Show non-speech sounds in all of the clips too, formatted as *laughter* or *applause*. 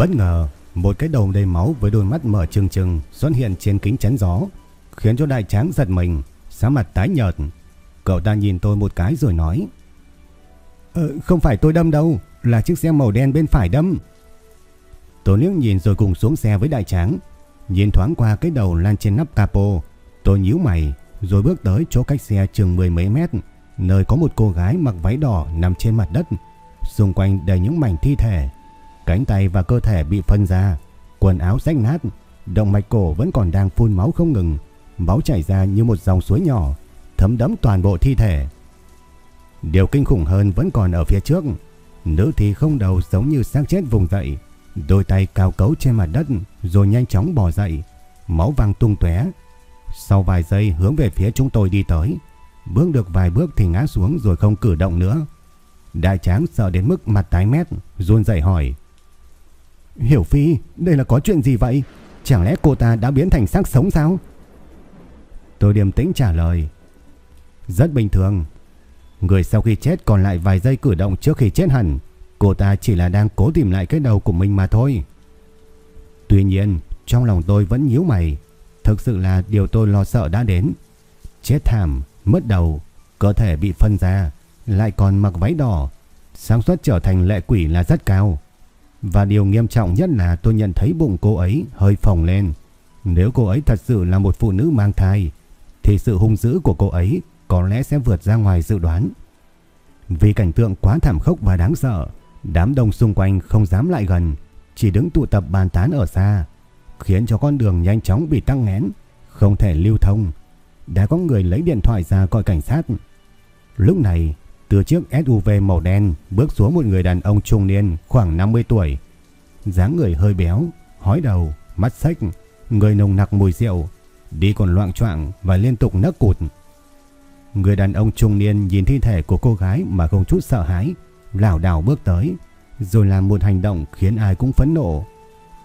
Bất ngờ, một cái đầu đầy máu với đôi mắt mở trừng trừng xuất hiện trên kính chắn gió, khiến cho đại tráng giật mình, sáng mặt tái nhợt. Cậu ta nhìn tôi một cái rồi nói: "Ờ, không phải tôi đâm đâu, là chiếc xe màu đen bên phải đâm." Tôi liếc nhìn rồi cùng xuống xe với đại tráng, nhìn thoáng qua cái đầu lan trên nắp capo, tôi nhíu mày, rồi bước tới chỗ cách xe chừng mười mấy mét, nơi có một cô gái mặc váy đỏ nằm trên mặt đất, xung quanh đầy những mảnh thi thể. Cánh tay và cơ thể bị phân ra, quần áo rách nát, động mạch cổ vẫn còn đang phun máu không ngừng, máu chảy ra như một dòng suối nhỏ, thấm đẫm toàn bộ thi thể. Điều kinh khủng hơn vẫn còn ở phía trước, nữ thì không đầu giống như xác chết vùng dậy, đôi tay cao cấu trên mặt đất rồi nhanh chóng bò dậy, máu văng tung tóe. Sau vài giây hướng về phía chúng tôi đi tới, bước được vài bước thì ngã xuống rồi không cử động nữa. Đại tráng sợ đến mức mặt tái mét, run rẩy hỏi: Hiểu Phi, đây là có chuyện gì vậy? Chẳng lẽ cô ta đã biến thành xác sống sao? Tôi điềm tĩnh trả lời. Rất bình thường. Người sau khi chết còn lại vài giây cử động trước khi chết hẳn. Cô ta chỉ là đang cố tìm lại cái đầu của mình mà thôi. Tuy nhiên, trong lòng tôi vẫn nhíu mày. Thực sự là điều tôi lo sợ đã đến. Chết thảm, mất đầu, cơ thể bị phân ra, lại còn mặc váy đỏ. sáng suất trở thành lệ quỷ là rất cao. Và điều nghiêm trọng nhất là tôi nhận thấy bụng cô ấy hơi phồng lên. Nếu cô ấy thật sự là một phụ nữ mang thai, thì sự hung dữ của cô ấy có lẽ sẽ vượt ra ngoài dự đoán. Vì cảnh tượng quá thảm khốc và đáng sợ, đám đông xung quanh không dám lại gần, chỉ đứng tụ tập bàn tán ở xa, khiến cho con đường nhanh chóng bị tăng nghẽn, không thể lưu thông. Đã có người lấy điện thoại ra gọi cảnh sát. Lúc này, từ chiếc SUV màu đen bước xuống một người đàn ông trung niên khoảng 50 tuổi. dáng người hơi béo, hói đầu, mắt xếch, người nồng nặc mùi rượu, đi còn loạn choạng và liên tục nấc cụt. Người đàn ông trung niên nhìn thi thể của cô gái mà không chút sợ hãi, lảo đảo bước tới, rồi làm một hành động khiến ai cũng phẫn nộ.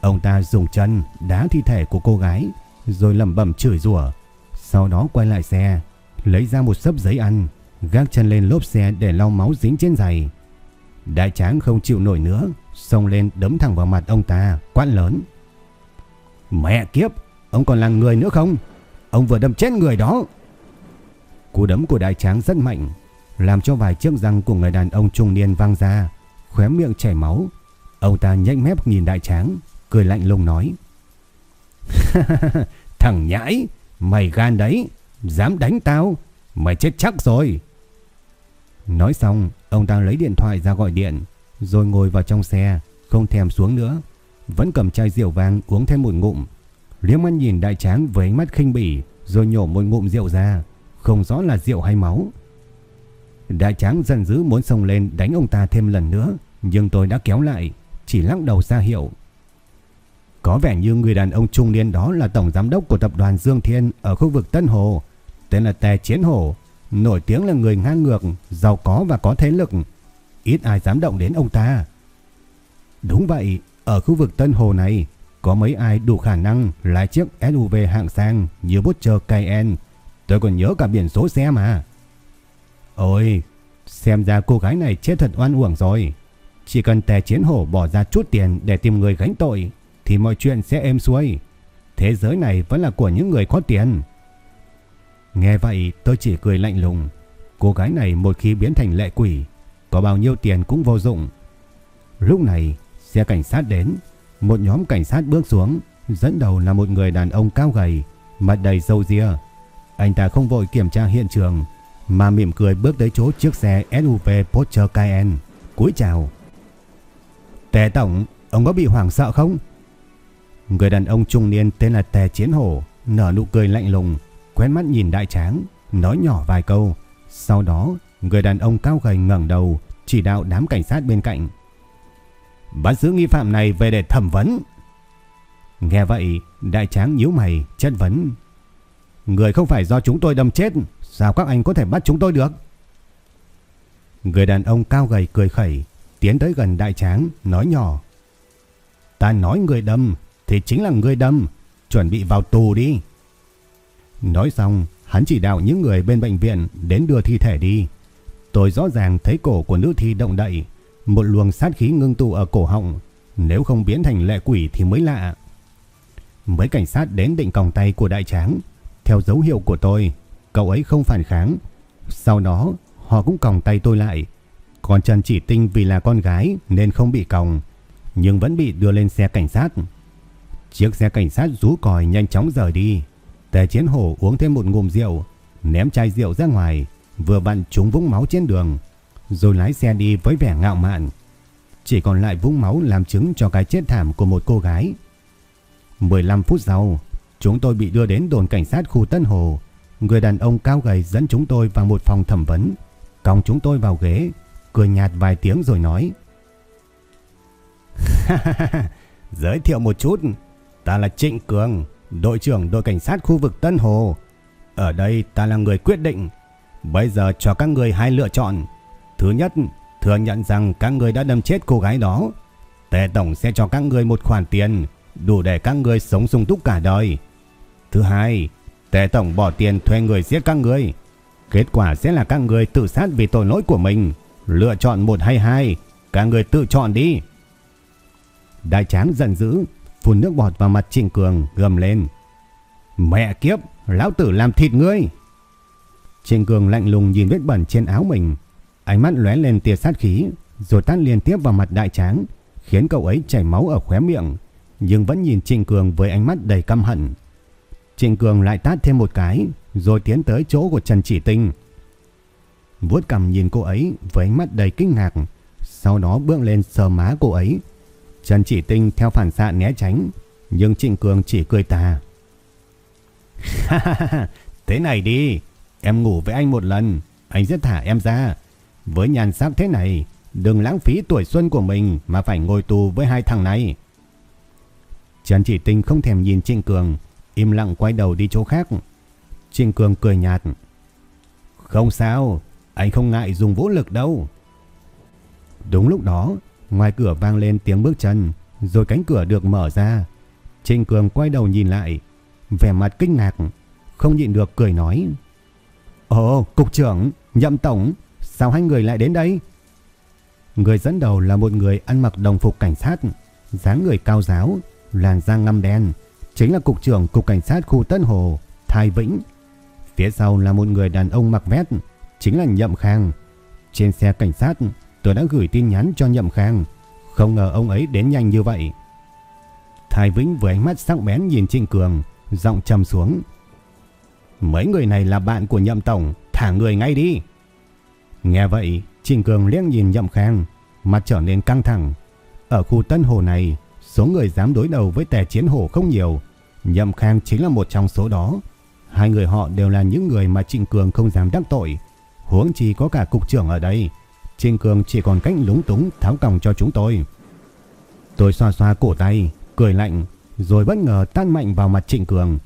Ông ta dùng chân đá thi thể của cô gái, rồi lẩm bẩm chửi rủa, sau đó quay lại xe, lấy ra một sấp giấy ăn, gác chân lên lốp xe để lau máu dính trên giày. Đại tráng không chịu nổi nữa, xông lên đấm thẳng vào mặt ông ta, quát lớn. Mẹ kiếp, ông còn là người nữa không? Ông vừa đâm chết người đó. Cú đấm của đại tráng rất mạnh, làm cho vài chiếc răng của người đàn ông trung niên vang ra, khóe miệng chảy máu. Ông ta nhếch mép nhìn đại tráng, cười lạnh lùng nói. *laughs* Thằng nhãi, mày gan đấy, dám đánh tao, mày chết chắc rồi. Nói xong, ông ta lấy điện thoại ra gọi điện, rồi ngồi vào trong xe, không thèm xuống nữa, vẫn cầm chai rượu vang uống thêm một ngụm. Liễm mắt nhìn đại tráng với ánh mắt khinh bỉ, rồi nhổ một ngụm rượu ra, không rõ là rượu hay máu. Đại tráng dần dữ muốn xông lên đánh ông ta thêm lần nữa, nhưng tôi đã kéo lại, chỉ lắc đầu ra hiệu. Có vẻ như người đàn ông trung niên đó là tổng giám đốc của tập đoàn Dương Thiên ở khu vực Tân Hồ, tên là Tề Chiến Hồ, nổi tiếng là người ngang ngược, giàu có và có thế lực. Ít ai dám động đến ông ta. Đúng vậy, ở khu vực Tân Hồ này, có mấy ai đủ khả năng lái chiếc SUV hạng sang như Butcher Cayenne. Tôi còn nhớ cả biển số xe mà. Ôi, xem ra cô gái này chết thật oan uổng rồi. Chỉ cần tè chiến hổ bỏ ra chút tiền để tìm người gánh tội, thì mọi chuyện sẽ êm xuôi. Thế giới này vẫn là của những người có tiền. Nghe vậy tôi chỉ cười lạnh lùng. Cô gái này một khi biến thành lệ quỷ, có bao nhiêu tiền cũng vô dụng. Lúc này, xe cảnh sát đến. Một nhóm cảnh sát bước xuống, dẫn đầu là một người đàn ông cao gầy, mặt đầy râu ria. Anh ta không vội kiểm tra hiện trường, mà mỉm cười bước tới chỗ chiếc xe SUV Porsche Cayenne. cúi chào. Tề Tổng, ông có bị hoảng sợ không? Người đàn ông trung niên tên là Tề Chiến Hổ nở nụ cười lạnh lùng, quen mắt nhìn đại tráng, nói nhỏ vài câu. Sau đó, người đàn ông cao gầy ngẩng đầu, chỉ đạo đám cảnh sát bên cạnh. Bắt giữ nghi phạm này về để thẩm vấn. Nghe vậy, đại tráng nhíu mày, chất vấn. Người không phải do chúng tôi đâm chết, sao các anh có thể bắt chúng tôi được? Người đàn ông cao gầy cười khẩy, tiến tới gần đại tráng, nói nhỏ. Ta nói người đâm, thì chính là người đâm, chuẩn bị vào tù đi. Nói xong, hắn chỉ đạo những người bên bệnh viện đến đưa thi thể đi. Tôi rõ ràng thấy cổ của nữ thi động đậy, một luồng sát khí ngưng tụ ở cổ họng, nếu không biến thành lệ quỷ thì mới lạ. Mấy cảnh sát đến định còng tay của đại tráng, theo dấu hiệu của tôi, cậu ấy không phản kháng. Sau đó, họ cũng còng tay tôi lại. Còn Trần Chỉ Tinh vì là con gái nên không bị còng, nhưng vẫn bị đưa lên xe cảnh sát. Chiếc xe cảnh sát rú còi nhanh chóng rời đi. Tề Chiến Hổ uống thêm một ngụm rượu, ném chai rượu ra ngoài, vừa vặn trúng vũng máu trên đường, rồi lái xe đi với vẻ ngạo mạn. Chỉ còn lại vũng máu làm chứng cho cái chết thảm của một cô gái. 15 phút sau, chúng tôi bị đưa đến đồn cảnh sát khu Tân Hồ. Người đàn ông cao gầy dẫn chúng tôi vào một phòng thẩm vấn, còng chúng tôi vào ghế, cười nhạt vài tiếng rồi nói: *laughs* "Giới thiệu một chút, ta là Trịnh Cường, đội trưởng đội cảnh sát khu vực Tân Hồ. Ở đây ta là người quyết định. Bây giờ cho các người hai lựa chọn. Thứ nhất, thừa nhận rằng các người đã đâm chết cô gái đó. Tề tổng sẽ cho các người một khoản tiền đủ để các người sống sung túc cả đời. Thứ hai, Tề tổng bỏ tiền thuê người giết các người. Kết quả sẽ là các người tự sát vì tội lỗi của mình. Lựa chọn một hay hai, các người tự chọn đi. Đại tráng giận dữ, phun nước bọt vào mặt Trịnh Cường gầm lên. Mẹ kiếp, lão tử làm thịt ngươi. Trịnh Cường lạnh lùng nhìn vết bẩn trên áo mình, ánh mắt lóe lên tia sát khí, rồi tát liên tiếp vào mặt đại tráng, khiến cậu ấy chảy máu ở khóe miệng, nhưng vẫn nhìn Trịnh Cường với ánh mắt đầy căm hận. Trịnh Cường lại tát thêm một cái, rồi tiến tới chỗ của Trần Chỉ Tinh. Vuốt cầm nhìn cô ấy với ánh mắt đầy kinh ngạc, sau đó bước lên sờ má cô ấy. Trần Chỉ Tinh theo phản xạ né tránh, nhưng Trịnh Cường chỉ cười tà. *laughs* Thế này đi, em ngủ với anh một lần, anh sẽ thả em ra. Với nhàn sắc thế này, đừng lãng phí tuổi xuân của mình mà phải ngồi tù với hai thằng này. Trần Chỉ Tinh không thèm nhìn Trịnh Cường, im lặng quay đầu đi chỗ khác. Trịnh Cường cười nhạt. Không sao, anh không ngại dùng vũ lực đâu. Đúng lúc đó, ngoài cửa vang lên tiếng bước chân, rồi cánh cửa được mở ra. Trịnh Cường quay đầu nhìn lại, vẻ mặt kinh ngạc, không nhịn được cười nói. Ồ, cục trưởng, nhậm tổng, sao hai người lại đến đây? Người dẫn đầu là một người ăn mặc đồng phục cảnh sát, dáng người cao giáo, làn da ngăm đen, chính là cục trưởng cục cảnh sát khu Tân Hồ, Thái Vĩnh. Phía sau là một người đàn ông mặc vest, chính là Nhậm Khang. Trên xe cảnh sát, tôi đã gửi tin nhắn cho Nhậm Khang, không ngờ ông ấy đến nhanh như vậy. Thái Vĩnh với ánh mắt sắc bén nhìn Trịnh Cường, giọng trầm xuống. Mấy người này là bạn của Nhậm Tổng, thả người ngay đi. Nghe vậy, Trịnh Cường liếc nhìn Nhậm Khang, mặt trở nên căng thẳng. Ở khu Tân Hồ này, số người dám đối đầu với tè chiến hổ không nhiều. Nhậm Khang chính là một trong số đó. Hai người họ đều là những người mà Trịnh Cường không dám đắc tội. Huống chi có cả cục trưởng ở đây. Trịnh Cường chỉ còn cách lúng túng tháo còng cho chúng tôi. Tôi xoa xoa cổ tay, cười lạnh, rồi bất ngờ tan mạnh vào mặt Trịnh Cường.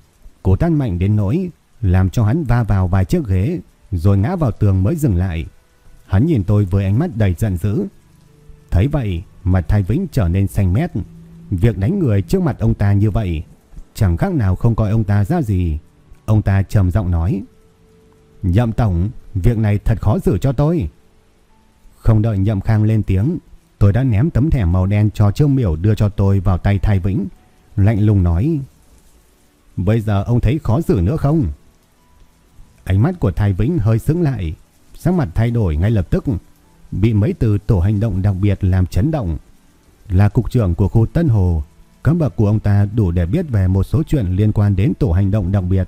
Cổ tan mạnh đến nỗi làm cho hắn va vào vài chiếc ghế, rồi ngã vào tường mới dừng lại. Hắn nhìn tôi với ánh mắt đầy giận dữ. Thấy vậy, mặt Thái Vĩnh trở nên xanh mét. Việc đánh người trước mặt ông ta như vậy, chẳng khác nào không coi ông ta ra gì. Ông ta trầm giọng nói: "Nhậm tổng, việc này thật khó xử cho tôi." Không đợi Nhậm Khang lên tiếng, tôi đã ném tấm thẻ màu đen cho Trương Miểu đưa cho tôi vào tay Thái Vĩnh, lạnh lùng nói: "Bây giờ ông thấy khó xử nữa không?" Ánh mắt của Thái Vĩnh hơi sững lại, sắc mặt thay đổi ngay lập tức, bị mấy từ tổ hành động đặc biệt làm chấn động. Là cục trưởng của khu Tân Hồ, cấp bậc của ông ta đủ để biết về một số chuyện liên quan đến tổ hành động đặc biệt.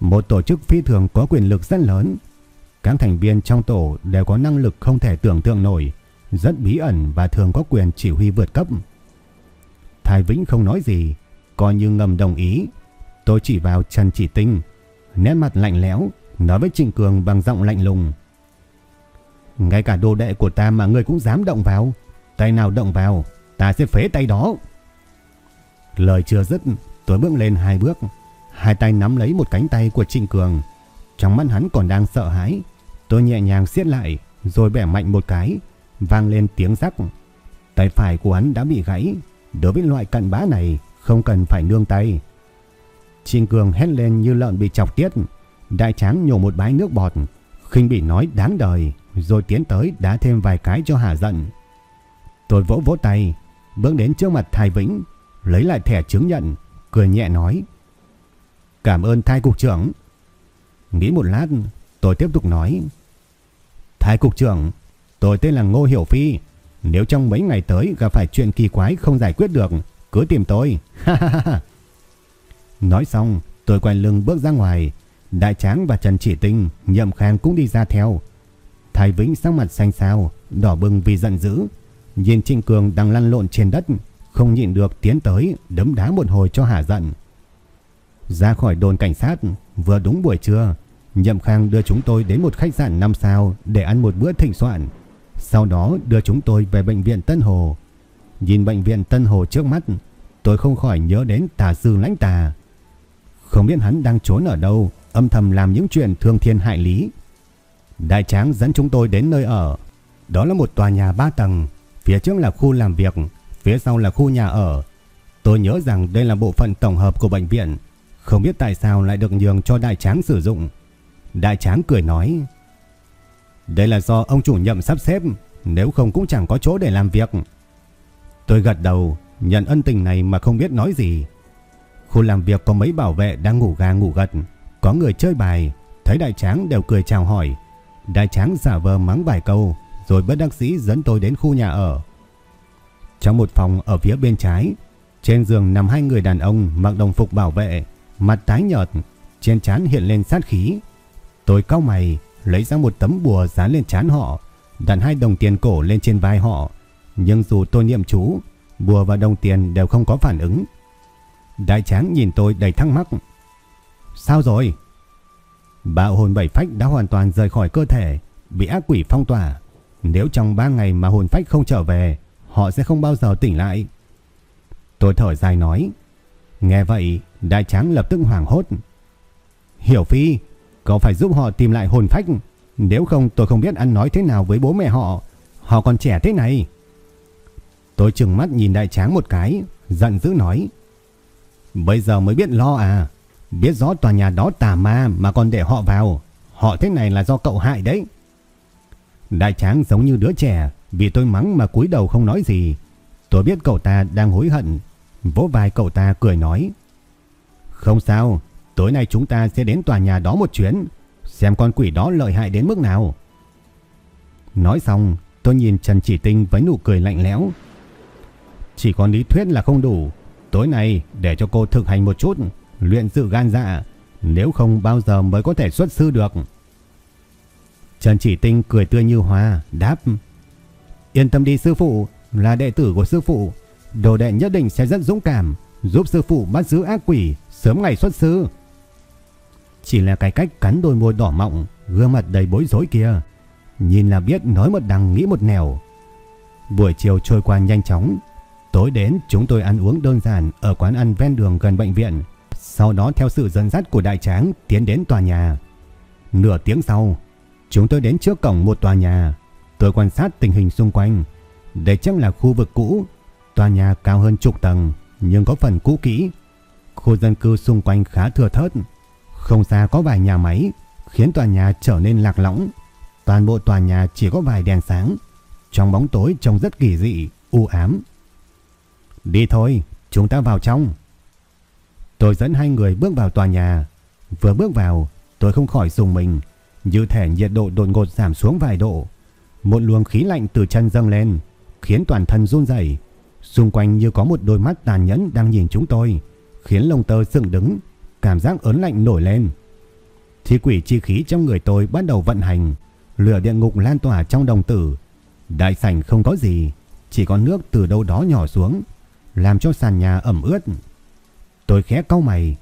Một tổ chức phi thường có quyền lực rất lớn. Các thành viên trong tổ đều có năng lực không thể tưởng tượng nổi, rất bí ẩn và thường có quyền chỉ huy vượt cấp. Thái Vĩnh không nói gì, coi như ngầm đồng ý. Tôi chỉ vào Trần Chỉ Tinh, nét mặt lạnh lẽo, nói với Trịnh Cường bằng giọng lạnh lùng. Ngay cả đồ đệ của ta mà ngươi cũng dám động vào, tay nào động vào, ta sẽ phế tay đó. Lời chưa dứt, tôi bước lên hai bước, hai tay nắm lấy một cánh tay của Trịnh Cường. Trong mắt hắn còn đang sợ hãi, tôi nhẹ nhàng siết lại, rồi bẻ mạnh một cái, vang lên tiếng rắc. Tay phải của hắn đã bị gãy, đối với loại cận bá này không cần phải nương tay. Trình Cường hét lên như lợn bị chọc tiết, đại tráng nhổ một bãi nước bọt, khinh bị nói đáng đời, rồi tiến tới đá thêm vài cái cho hà giận. Tôi vỗ vỗ tay, bước đến trước mặt Thái Vĩnh, lấy lại thẻ chứng nhận, cười nhẹ nói. Cảm ơn Thái Cục trưởng. Nghĩ một lát, tôi tiếp tục nói. Thái Cục trưởng, tôi tên là Ngô Hiểu Phi. Nếu trong mấy ngày tới gặp phải chuyện kỳ quái không giải quyết được, cứ tìm tôi. *laughs* Nói xong, tôi quay lưng bước ra ngoài. Đại Tráng và Trần Chỉ Tinh, Nhậm Khang cũng đi ra theo. Thái Vĩnh sắc mặt xanh xao, đỏ bừng vì giận dữ. Nhìn Trịnh Cường đang lăn lộn trên đất, không nhịn được tiến tới đấm đá một hồi cho hả giận. Ra khỏi đồn cảnh sát, vừa đúng buổi trưa, Nhậm Khang đưa chúng tôi đến một khách sạn 5 sao để ăn một bữa thịnh soạn. Sau đó đưa chúng tôi về bệnh viện Tân Hồ. Nhìn bệnh viện Tân Hồ trước mắt, tôi không khỏi nhớ đến tà sư lãnh tà. Không biết hắn đang trốn ở đâu, âm thầm làm những chuyện thương thiên hại lý. Đại tráng dẫn chúng tôi đến nơi ở. Đó là một tòa nhà 3 tầng, phía trước là khu làm việc, phía sau là khu nhà ở. Tôi nhớ rằng đây là bộ phận tổng hợp của bệnh viện, không biết tại sao lại được nhường cho đại tráng sử dụng. Đại tráng cười nói, đây là do ông chủ nhậm sắp xếp, nếu không cũng chẳng có chỗ để làm việc. Tôi gật đầu, nhận ân tình này mà không biết nói gì. Khu làm việc có mấy bảo vệ đang ngủ gà ngủ gật, có người chơi bài, thấy đại tráng đều cười chào hỏi. Đại tráng giả vờ mắng vài câu, rồi bất đắc sĩ dẫn tôi đến khu nhà ở. Trong một phòng ở phía bên trái, trên giường nằm hai người đàn ông mặc đồng phục bảo vệ, mặt tái nhợt, trên trán hiện lên sát khí. Tôi cau mày, lấy ra một tấm bùa dán lên trán họ, đặt hai đồng tiền cổ lên trên vai họ. Nhưng dù tôi niệm chú, bùa và đồng tiền đều không có phản ứng. Đại tráng nhìn tôi đầy thắc mắc. Sao rồi? Bạo hồn bảy phách đã hoàn toàn rời khỏi cơ thể, bị ác quỷ phong tỏa. Nếu trong 3 ngày mà hồn phách không trở về, họ sẽ không bao giờ tỉnh lại. Tôi thở dài nói. Nghe vậy, đại tráng lập tức hoảng hốt. Hiểu Phi, cậu phải giúp họ tìm lại hồn phách. Nếu không tôi không biết ăn nói thế nào với bố mẹ họ. Họ còn trẻ thế này. Tôi chừng mắt nhìn đại tráng một cái, giận dữ nói. Bây giờ mới biết lo à. Biết rõ tòa nhà đó tà ma mà còn để họ vào. Họ thế này là do cậu hại đấy. Đại tráng giống như đứa trẻ, vì tôi mắng mà cúi đầu không nói gì. Tôi biết cậu ta đang hối hận. Vỗ vai cậu ta cười nói. Không sao, tối nay chúng ta sẽ đến tòa nhà đó một chuyến, xem con quỷ đó lợi hại đến mức nào. Nói xong, tôi nhìn Trần Chỉ Tinh với nụ cười lạnh lẽo. Chỉ có lý thuyết là không đủ. Tối nay để cho cô thực hành một chút, luyện sự gan dạ, nếu không bao giờ mới có thể xuất sư được. Trần Chỉ Tinh cười tươi như hoa, đáp. Yên tâm đi sư phụ, là đệ tử của sư phụ. Đồ đệ nhất định sẽ rất dũng cảm, giúp sư phụ bắt giữ ác quỷ, sớm ngày xuất sư. Chỉ là cái cách cắn đôi môi đỏ mọng, gương mặt đầy bối rối kia. Nhìn là biết nói một đằng nghĩ một nẻo. Buổi chiều trôi qua nhanh chóng. Tối đến chúng tôi ăn uống đơn giản ở quán ăn ven đường gần bệnh viện. Sau đó theo sự dẫn dắt của đại tráng tiến đến tòa nhà. Nửa tiếng sau, Chúng tôi đến trước cổng một tòa nhà. Tôi quan sát tình hình xung quanh. Đây chắc là khu vực cũ. Tòa nhà cao hơn chục tầng, nhưng có phần cũ kỹ. Khu dân cư xung quanh khá thừa thớt. Không xa có vài nhà máy, khiến tòa nhà trở nên lạc lõng. Toàn bộ tòa nhà chỉ có vài đèn sáng. Trong bóng tối trông rất kỳ dị, u ám. Đi thôi, chúng ta vào trong. Tôi dẫn hai người bước vào tòa nhà. Vừa bước vào, tôi không khỏi dùng mình. Như thể nhiệt độ đột ngột giảm xuống vài độ. Một luồng khí lạnh từ chân dâng lên, khiến toàn thân run rẩy. Xung quanh như có một đôi mắt tàn nhẫn đang nhìn chúng tôi, khiến lông tơ dựng đứng, cảm giác ớn lạnh nổi lên. Thi quỷ chi khí trong người tôi bắt đầu vận hành, lửa địa ngục lan tỏa trong đồng tử. Đại sảnh không có gì, chỉ có nước từ đâu đó nhỏ xuống, làm cho sàn nhà ẩm ướt. Tôi khẽ cau mày,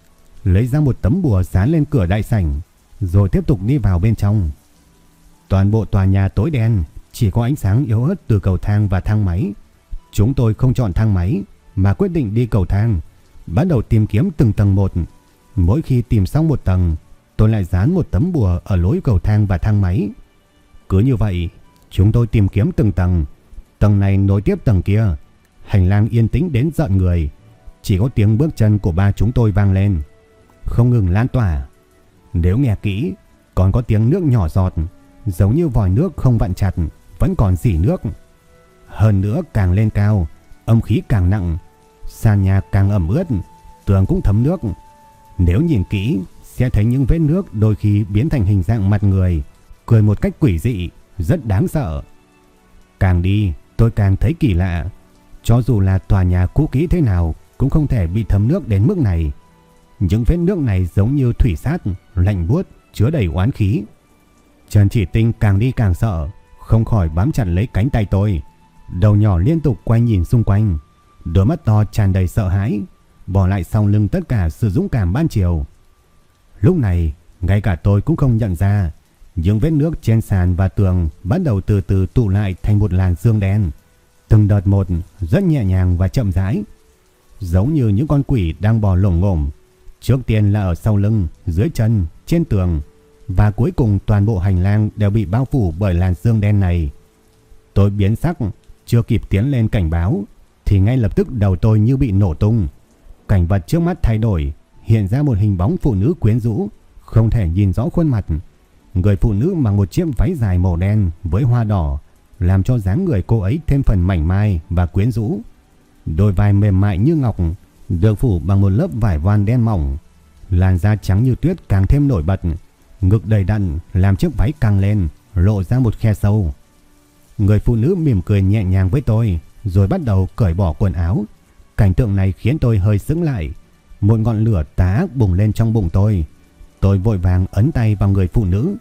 lấy ra một tấm bùa dán lên cửa đại sảnh, rồi tiếp tục đi vào bên trong. Toàn bộ tòa nhà tối đen, chỉ có ánh sáng yếu ớt từ cầu thang và thang máy. Chúng tôi không chọn thang máy mà quyết định đi cầu thang, bắt đầu tìm kiếm từng tầng một. Mỗi khi tìm xong một tầng, tôi lại dán một tấm bùa ở lối cầu thang và thang máy. Cứ như vậy, chúng tôi tìm kiếm từng tầng, tầng này nối tiếp tầng kia. Hành lang yên tĩnh đến giận người, chỉ có tiếng bước chân của ba chúng tôi vang lên, không ngừng lan tỏa. Nếu nghe kỹ, còn có tiếng nước nhỏ giọt, giống như vòi nước không vặn chặt, vẫn còn dỉ nước. Hơn nữa càng lên cao, âm khí càng nặng, sàn nhà càng ẩm ướt, tường cũng thấm nước. Nếu nhìn kỹ, sẽ thấy những vết nước đôi khi biến thành hình dạng mặt người, cười một cách quỷ dị, rất đáng sợ. Càng đi, tôi càng thấy kỳ lạ. Cho dù là tòa nhà cũ kỹ thế nào, cũng không thể bị thấm nước đến mức này. Những vết nước này giống như thủy sát, lạnh buốt, chứa đầy oán khí. Trần Chỉ Tinh càng đi càng sợ, không khỏi bám chặt lấy cánh tay tôi. Đầu nhỏ liên tục quay nhìn xung quanh, đôi mắt to tràn đầy sợ hãi, bỏ lại sau lưng tất cả sự dũng cảm ban chiều. Lúc này, ngay cả tôi cũng không nhận ra, những vết nước trên sàn và tường bắt đầu từ từ tụ lại thành một làn xương đen. Từng đợt một, rất nhẹ nhàng và chậm rãi, giống như những con quỷ đang bò lổm ngổm. Trước tiên là ở sau lưng, dưới chân, trên tường, và cuối cùng toàn bộ hành lang đều bị bao phủ bởi làn xương đen này. Tôi biến sắc, chưa kịp tiến lên cảnh báo, thì ngay lập tức đầu tôi như bị nổ tung. Cảnh vật trước mắt thay đổi, hiện ra một hình bóng phụ nữ quyến rũ, không thể nhìn rõ khuôn mặt. Người phụ nữ mặc một chiếc váy dài màu đen với hoa đỏ, làm cho dáng người cô ấy thêm phần mảnh mai và quyến rũ. Đôi vai mềm mại như ngọc, được phủ bằng một lớp vải voan đen mỏng, làn da trắng như tuyết càng thêm nổi bật, ngực đầy đặn làm chiếc váy căng lên, lộ ra một khe sâu. Người phụ nữ mỉm cười nhẹ nhàng với tôi, rồi bắt đầu cởi bỏ quần áo. Cảnh tượng này khiến tôi hơi sững lại, một ngọn lửa tá bùng lên trong bụng tôi. Tôi vội vàng ấn tay vào người phụ nữ.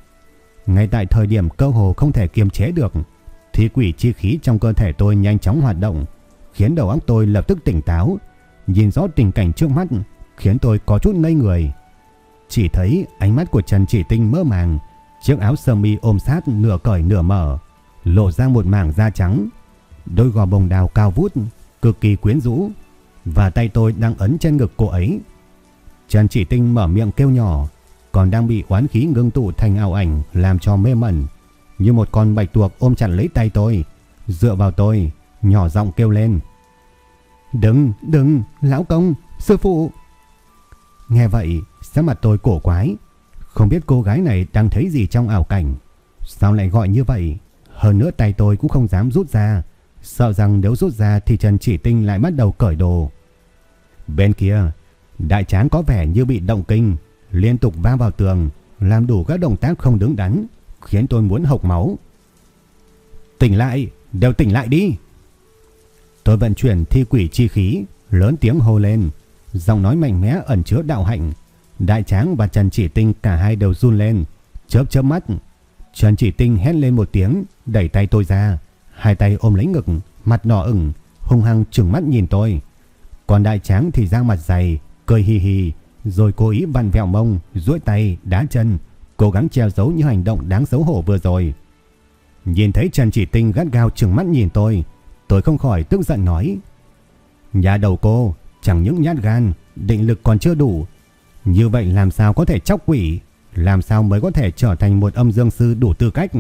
Ngay tại thời điểm cơ hồ không thể kiềm chế được, thì quỷ chi khí trong cơ thể tôi nhanh chóng hoạt động, khiến đầu óc tôi lập tức tỉnh táo, nhìn rõ tình cảnh trước mắt, khiến tôi có chút ngây người. Chỉ thấy ánh mắt của Trần Chỉ Tinh mơ màng, chiếc áo sơ mi ôm sát nửa cởi nửa mở, lộ ra một mảng da trắng, đôi gò bồng đào cao vút, cực kỳ quyến rũ, và tay tôi đang ấn trên ngực cô ấy. Trần Chỉ Tinh mở miệng kêu nhỏ, còn đang bị oán khí ngưng tụ thành ảo ảnh làm cho mê mẩn, như một con bạch tuộc ôm chặt lấy tay tôi, dựa vào tôi, nhỏ giọng kêu lên. Đừng, đừng, lão công, sư phụ. Nghe vậy, sắc mặt tôi cổ quái, không biết cô gái này đang thấy gì trong ảo cảnh. Sao lại gọi như vậy? Hơn nữa tay tôi cũng không dám rút ra, sợ rằng nếu rút ra thì Trần Chỉ Tinh lại bắt đầu cởi đồ. Bên kia, đại tráng có vẻ như bị động kinh, liên tục va vào tường, làm đủ các động tác không đứng đắn, khiến tôi muốn hộc máu. Tỉnh lại, đều tỉnh lại đi. Tôi vận chuyển thi quỷ chi khí, lớn tiếng hô lên, giọng nói mạnh mẽ ẩn chứa đạo hạnh. Đại Tráng và Trần Chỉ Tinh cả hai đều run lên, chớp chớp mắt. Trần Chỉ Tinh hét lên một tiếng, đẩy tay tôi ra, hai tay ôm lấy ngực, mặt đỏ ửng, hung hăng trừng mắt nhìn tôi. Còn Đại Tráng thì ra mặt dày, cười hì hì, rồi cố ý vặn vẹo mông, duỗi tay, đá chân, cố gắng che giấu những hành động đáng xấu hổ vừa rồi. Nhìn thấy Trần Chỉ Tinh gắt gao trừng mắt nhìn tôi, tôi không khỏi tức giận nói: "Nhà đầu cô, chẳng những nhát gan, định lực còn chưa đủ, như vậy làm sao có thể chóc quỷ, làm sao mới có thể trở thành một âm dương sư đủ tư cách?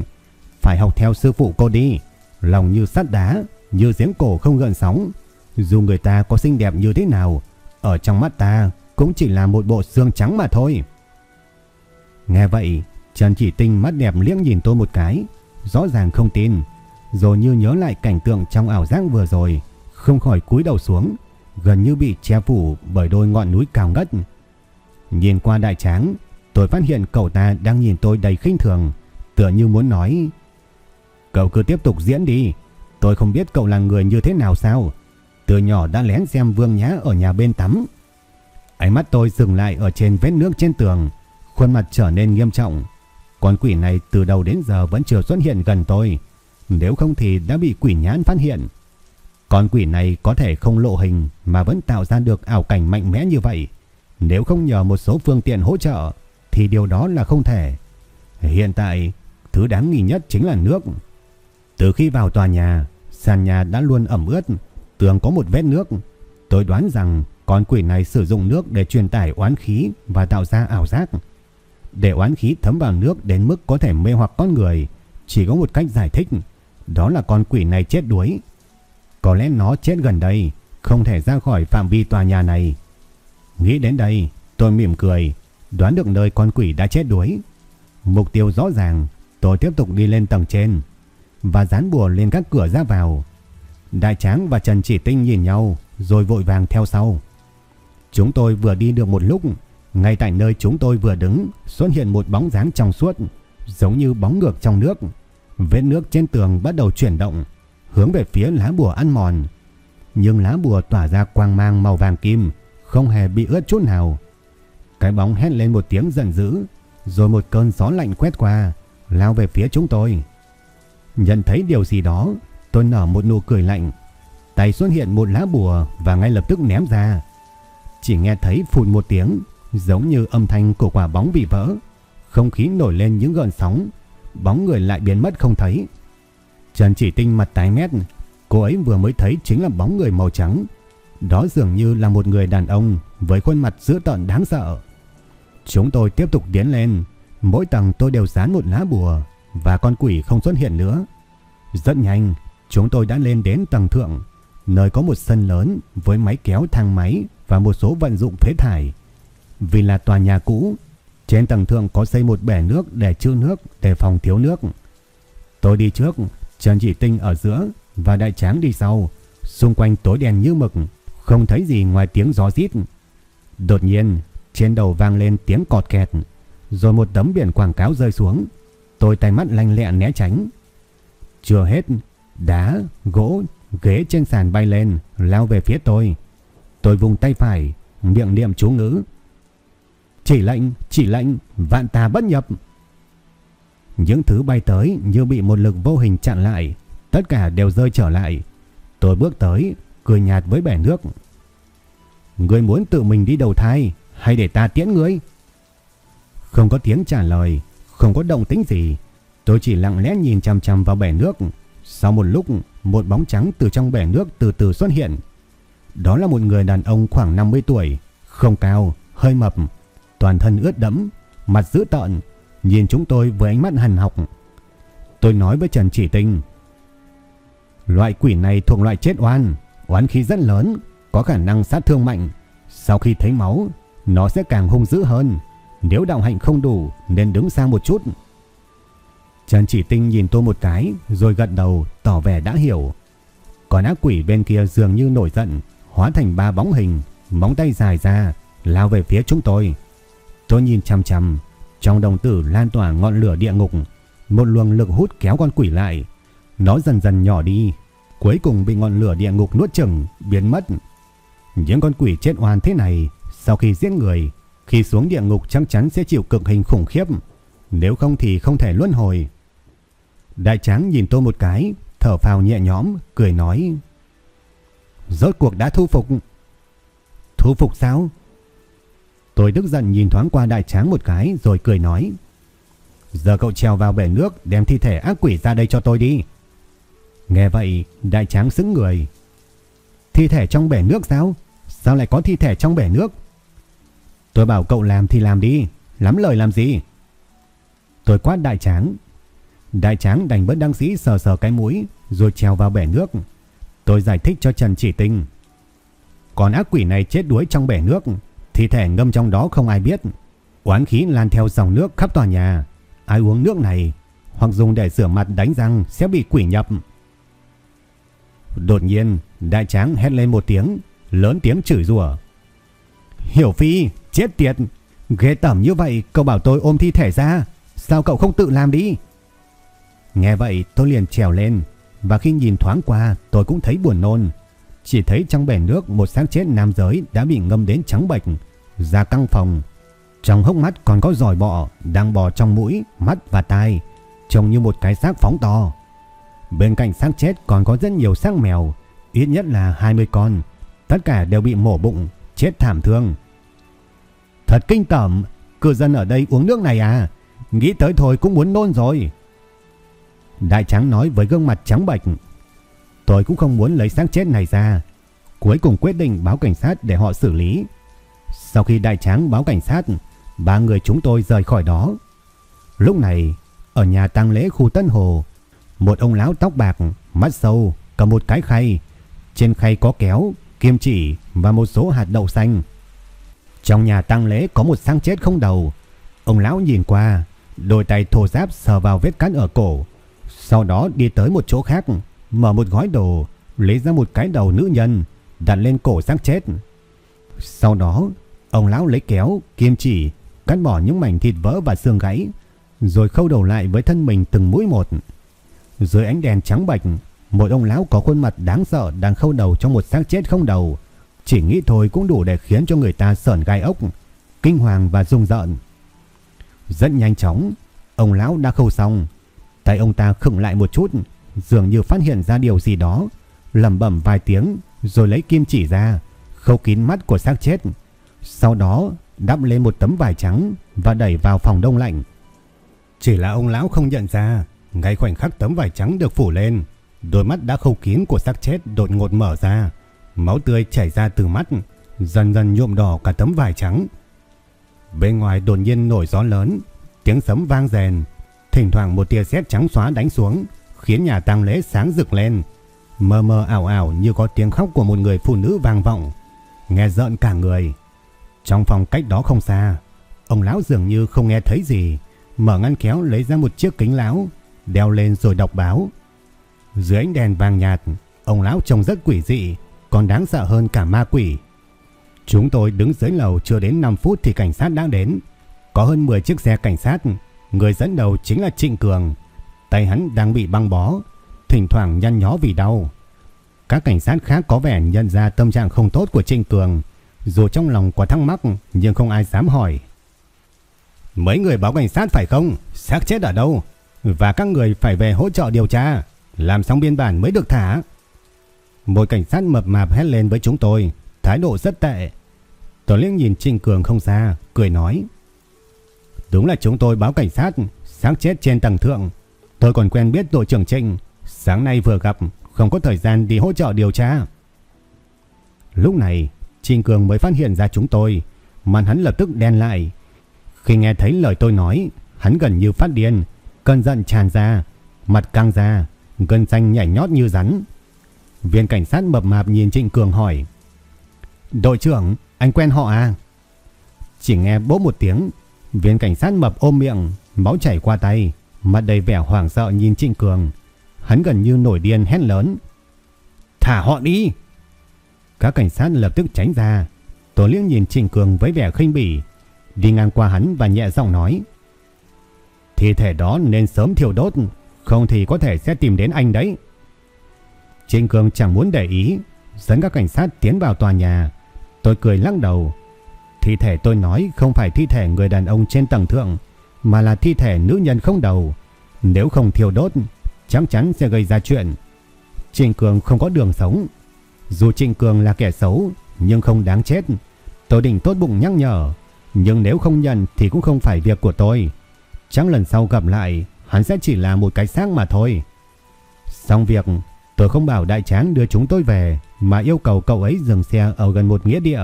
Phải học theo sư phụ cô đi, lòng như sắt đá, như giếng cổ không gợn sóng, dù người ta có xinh đẹp như thế nào, ở trong mắt ta cũng chỉ là một bộ xương trắng mà thôi." Nghe vậy, Trần Chỉ Tinh mắt đẹp liếc nhìn tôi một cái, rõ ràng không tin, rồi như nhớ lại cảnh tượng trong ảo giác vừa rồi, không khỏi cúi đầu xuống, gần như bị che phủ bởi đôi ngọn núi cao ngất. Nhìn qua đại tráng, tôi phát hiện cậu ta đang nhìn tôi đầy khinh thường, tựa như muốn nói: "Cậu cứ tiếp tục diễn đi, tôi không biết cậu là người như thế nào sao? Từ nhỏ đã lén xem Vương Nhã ở nhà bên tắm." Ánh mắt tôi dừng lại ở trên vết nước trên tường, khuôn mặt trở nên nghiêm trọng. Con quỷ này từ đầu đến giờ vẫn chưa xuất hiện gần tôi, nếu không thì đã bị quỷ nhãn phát hiện. Con quỷ này có thể không lộ hình mà vẫn tạo ra được ảo cảnh mạnh mẽ như vậy. Nếu không nhờ một số phương tiện hỗ trợ thì điều đó là không thể. Hiện tại, thứ đáng nghi nhất chính là nước. Từ khi vào tòa nhà, sàn nhà đã luôn ẩm ướt, tường có một vết nước. Tôi đoán rằng con quỷ này sử dụng nước để truyền tải oán khí và tạo ra ảo giác. Để oán khí thấm vào nước đến mức có thể mê hoặc con người, chỉ có một cách giải thích, đó là con quỷ này chết đuối. Có lẽ nó chết gần đây, không thể ra khỏi phạm vi tòa nhà này. Nghĩ đến đây, tôi mỉm cười, đoán được nơi con quỷ đã chết đuối. Mục tiêu rõ ràng, tôi tiếp tục đi lên tầng trên và dán bùa lên các cửa ra vào. Đại Tráng và Trần Chỉ Tinh nhìn nhau rồi vội vàng theo sau. Chúng tôi vừa đi được một lúc, ngay tại nơi chúng tôi vừa đứng xuất hiện một bóng dáng trong suốt, giống như bóng ngược trong nước. Vết nước trên tường bắt đầu chuyển động, hướng về phía lá bùa ăn mòn. Nhưng lá bùa tỏa ra quang mang màu vàng kim, không hề bị ướt chút nào. Cái bóng hét lên một tiếng giận dữ, rồi một cơn gió lạnh quét qua, lao về phía chúng tôi. Nhận thấy điều gì đó, tôi nở một nụ cười lạnh. Tay xuất hiện một lá bùa và ngay lập tức ném ra. Chỉ nghe thấy phụt một tiếng, giống như âm thanh của quả bóng bị vỡ. Không khí nổi lên những gợn sóng, bóng người lại biến mất không thấy. Trần Chỉ Tinh mặt tái mét, cô ấy vừa mới thấy chính là bóng người màu trắng. Đó dường như là một người đàn ông với khuôn mặt dữ tợn đáng sợ. Chúng tôi tiếp tục tiến lên, mỗi tầng tôi đều dán một lá bùa và con quỷ không xuất hiện nữa. Rất nhanh, chúng tôi đã lên đến tầng thượng, nơi có một sân lớn với máy kéo thang máy và một số vận dụng phế thải. Vì là tòa nhà cũ, trên tầng thượng có xây một bể nước để chứa nước để phòng thiếu nước. Tôi đi trước, Trần Chỉ Tinh ở giữa và Đại Tráng đi sau. Xung quanh tối đen như mực, không thấy gì ngoài tiếng gió rít. Đột nhiên, trên đầu vang lên tiếng cọt kẹt, rồi một tấm biển quảng cáo rơi xuống. Tôi tay mắt lanh lẹ né tránh. Chưa hết, đá, gỗ, ghế trên sàn bay lên, lao về phía tôi. Tôi vùng tay phải, miệng niệm chú ngữ. Chỉ lệnh, chỉ lệnh, vạn tà bất nhập. Những thứ bay tới như bị một lực vô hình chặn lại, tất cả đều rơi trở lại. Tôi bước tới, cười nhạt với bể nước. Ngươi muốn tự mình đi đầu thai hay để ta tiễn ngươi? Không có tiếng trả lời, không có động tính gì. Tôi chỉ lặng lẽ nhìn chằm chằm vào bể nước. Sau một lúc, một bóng trắng từ trong bể nước từ từ xuất hiện. Đó là một người đàn ông khoảng 50 tuổi, không cao, hơi mập, toàn thân ướt đẫm, mặt dữ tợn, nhìn chúng tôi với ánh mắt hằn học. Tôi nói với Trần Chỉ Tinh, loại quỷ này thuộc loại chết oan, oán khí rất lớn, có khả năng sát thương mạnh. Sau khi thấy máu, nó sẽ càng hung dữ hơn. Nếu đạo hạnh không đủ nên đứng sang một chút. Trần Chỉ Tinh nhìn tôi một cái rồi gật đầu tỏ vẻ đã hiểu. Còn ác quỷ bên kia dường như nổi giận, hóa thành ba bóng hình, móng tay dài ra, lao về phía chúng tôi. Tôi nhìn chằm chằm, trong đồng tử lan tỏa ngọn lửa địa ngục, một luồng lực hút kéo con quỷ lại. Nó dần dần nhỏ đi, cuối cùng bị ngọn lửa địa ngục nuốt chửng, biến mất. Những con quỷ chết oan thế này, sau khi giết người, khi xuống địa ngục chắc chắn sẽ chịu cực hình khủng khiếp, nếu không thì không thể luân hồi. Đại tráng nhìn tôi một cái, thở phào nhẹ nhõm, cười nói. Rốt cuộc đã thu phục. Thu phục sao? Tôi tức giận nhìn thoáng qua đại tráng một cái rồi cười nói. Giờ cậu trèo vào bể nước đem thi thể ác quỷ ra đây cho tôi đi. Nghe vậy, đại tráng xứng người. Thi thể trong bể nước sao? Sao lại có thi thể trong bể nước? Tôi bảo cậu làm thì làm đi, lắm lời làm gì? Tôi quát đại tráng. Đại tráng đành bất đăng sĩ sờ sờ cái mũi rồi trèo vào bể nước. Tôi giải thích cho Trần Chỉ Tinh. Còn ác quỷ này chết đuối trong bể nước, thi thể ngâm trong đó không ai biết. Oán khí lan theo dòng nước khắp tòa nhà. Ai uống nước này hoặc dùng để rửa mặt đánh răng sẽ bị quỷ nhập. Đột nhiên, đại tráng hét lên một tiếng, lớn tiếng chửi rủa. Hiểu Phi, chết tiệt, ghê tởm như vậy cậu bảo tôi ôm thi thể ra, sao cậu không tự làm đi? Nghe vậy tôi liền trèo lên, và khi nhìn thoáng qua tôi cũng thấy buồn nôn. Chỉ thấy trong bể nước một xác chết nam giới đã bị ngâm đến trắng bệch, ra căng phòng. Trong hốc mắt còn có giỏi bọ đang bò trong mũi, mắt và tai, trông như một cái xác phóng to. Bên cạnh xác chết còn có rất nhiều xác mèo, Ít nhất là 20 con, tất cả đều bị mổ bụng, chết thảm thương. Thật kinh tởm, cư dân ở đây uống nước này à? Nghĩ tới thôi cũng muốn nôn rồi. Đại Tráng nói với gương mặt trắng bệch. Tôi cũng không muốn lấy xác chết này ra. Cuối cùng quyết định báo cảnh sát để họ xử lý. Sau khi đại tráng báo cảnh sát, ba người chúng tôi rời khỏi đó. Lúc này, ở nhà tang lễ khu Tân Hồ, một ông lão tóc bạc, mắt sâu, cầm một cái khay. Trên khay có kéo, kim chỉ và một số hạt đậu xanh. Trong nhà tang lễ có một xác chết không đầu. Ông lão nhìn qua, đôi tay thô ráp sờ vào vết cắt ở cổ. Sau đó đi tới một chỗ khác, mở một gói đồ, lấy ra một cái đầu nữ nhân, đặt lên cổ xác chết. Sau đó, ông lão lấy kéo, kim chỉ, cắt bỏ những mảnh thịt vỡ và xương gãy, rồi khâu đầu lại với thân mình từng mũi một. Dưới ánh đèn trắng bạch, một ông lão có khuôn mặt đáng sợ đang khâu đầu trong một xác chết không đầu. Chỉ nghĩ thôi cũng đủ để khiến cho người ta sởn gai ốc, kinh hoàng và rung rợn. Rất nhanh chóng, ông lão đã khâu xong. Tay ông ta khựng lại một chút, dường như phát hiện ra điều gì đó, lẩm bẩm vài tiếng rồi lấy kim chỉ ra, khâu kín mắt của xác chết. Sau đó đắp lên một tấm vải trắng và đẩy vào phòng đông lạnh. Chỉ là ông lão không nhận ra, ngay khoảnh khắc tấm vải trắng được phủ lên, đôi mắt đã khâu kín của xác chết đột ngột mở ra, máu tươi chảy ra từ mắt, dần dần nhuộm đỏ cả tấm vải trắng. Bên ngoài đột nhiên nổi gió lớn, tiếng sấm vang rèn, thỉnh thoảng một tia sét trắng xóa đánh xuống, khiến nhà tang lễ sáng rực lên, mơ mơ ảo ảo như có tiếng khóc của một người phụ nữ vang vọng, nghe rợn cả người. Trong phòng cách đó không xa, ông lão dường như không nghe thấy gì, mở ngăn kéo lấy ra một chiếc kính lão, đeo lên rồi đọc báo. Dưới ánh đèn vàng nhạt, ông lão trông rất quỷ dị, còn đáng sợ hơn cả ma quỷ. Chúng tôi đứng dưới lầu chưa đến 5 phút thì cảnh sát đã đến. Có hơn 10 chiếc xe cảnh sát, người dẫn đầu chính là Trịnh Cường. Tay hắn đang bị băng bó, thỉnh thoảng nhăn nhó vì đau. Các cảnh sát khác có vẻ nhận ra tâm trạng không tốt của Trịnh Cường, dù trong lòng có thắc mắc nhưng không ai dám hỏi. Mấy người báo cảnh sát phải không? Xác chết ở đâu? Và các người phải về hỗ trợ điều tra, làm xong biên bản mới được thả. Một cảnh sát mập mạp hét lên với chúng tôi, thái độ rất tệ. Tôi liếc nhìn Trịnh Cường không xa, cười nói. Đúng là chúng tôi báo cảnh sát, xác chết trên tầng thượng. Tôi còn quen biết đội trưởng Trịnh, sáng nay vừa gặp, không có thời gian đi hỗ trợ điều tra. Lúc này, Trịnh Cường mới phát hiện ra chúng tôi, mặt hắn lập tức đen lại. Khi nghe thấy lời tôi nói, hắn gần như phát điên, cơn giận tràn ra, mặt căng ra, gân xanh nhảy nhót như rắn. Viên cảnh sát mập mạp nhìn Trịnh Cường hỏi: "Đội trưởng, anh quen họ à?" Chỉ nghe bố một tiếng, viên cảnh sát mập ôm miệng, máu chảy qua tay, mặt đầy vẻ hoảng sợ nhìn Trịnh Cường. Hắn gần như nổi điên hét lớn: "Thả họ đi!" Các cảnh sát lập tức tránh ra. Tổ liếc nhìn Trịnh Cường với vẻ khinh bỉ, đi ngang qua hắn và nhẹ giọng nói: "Thi thể đó nên sớm thiêu đốt, không thì có thể sẽ tìm đến anh đấy." Trịnh Cường chẳng muốn để ý, dẫn các cảnh sát tiến vào tòa nhà. Tôi cười lắc đầu. Thi thể tôi nói không phải thi thể người đàn ông trên tầng thượng, mà là thi thể nữ nhân không đầu. Nếu không thiêu đốt, chắc chắn sẽ gây ra chuyện. Trịnh Cường không có đường sống. Dù Trịnh Cường là kẻ xấu, nhưng không đáng chết. Tôi định tốt bụng nhắc nhở, nhưng nếu không nhận thì cũng không phải việc của tôi. Chắc lần sau gặp lại, hắn sẽ chỉ là một cái xác mà thôi. Xong việc, tôi không bảo đại tráng đưa chúng tôi về, mà yêu cầu cậu ấy dừng xe ở gần một nghĩa địa,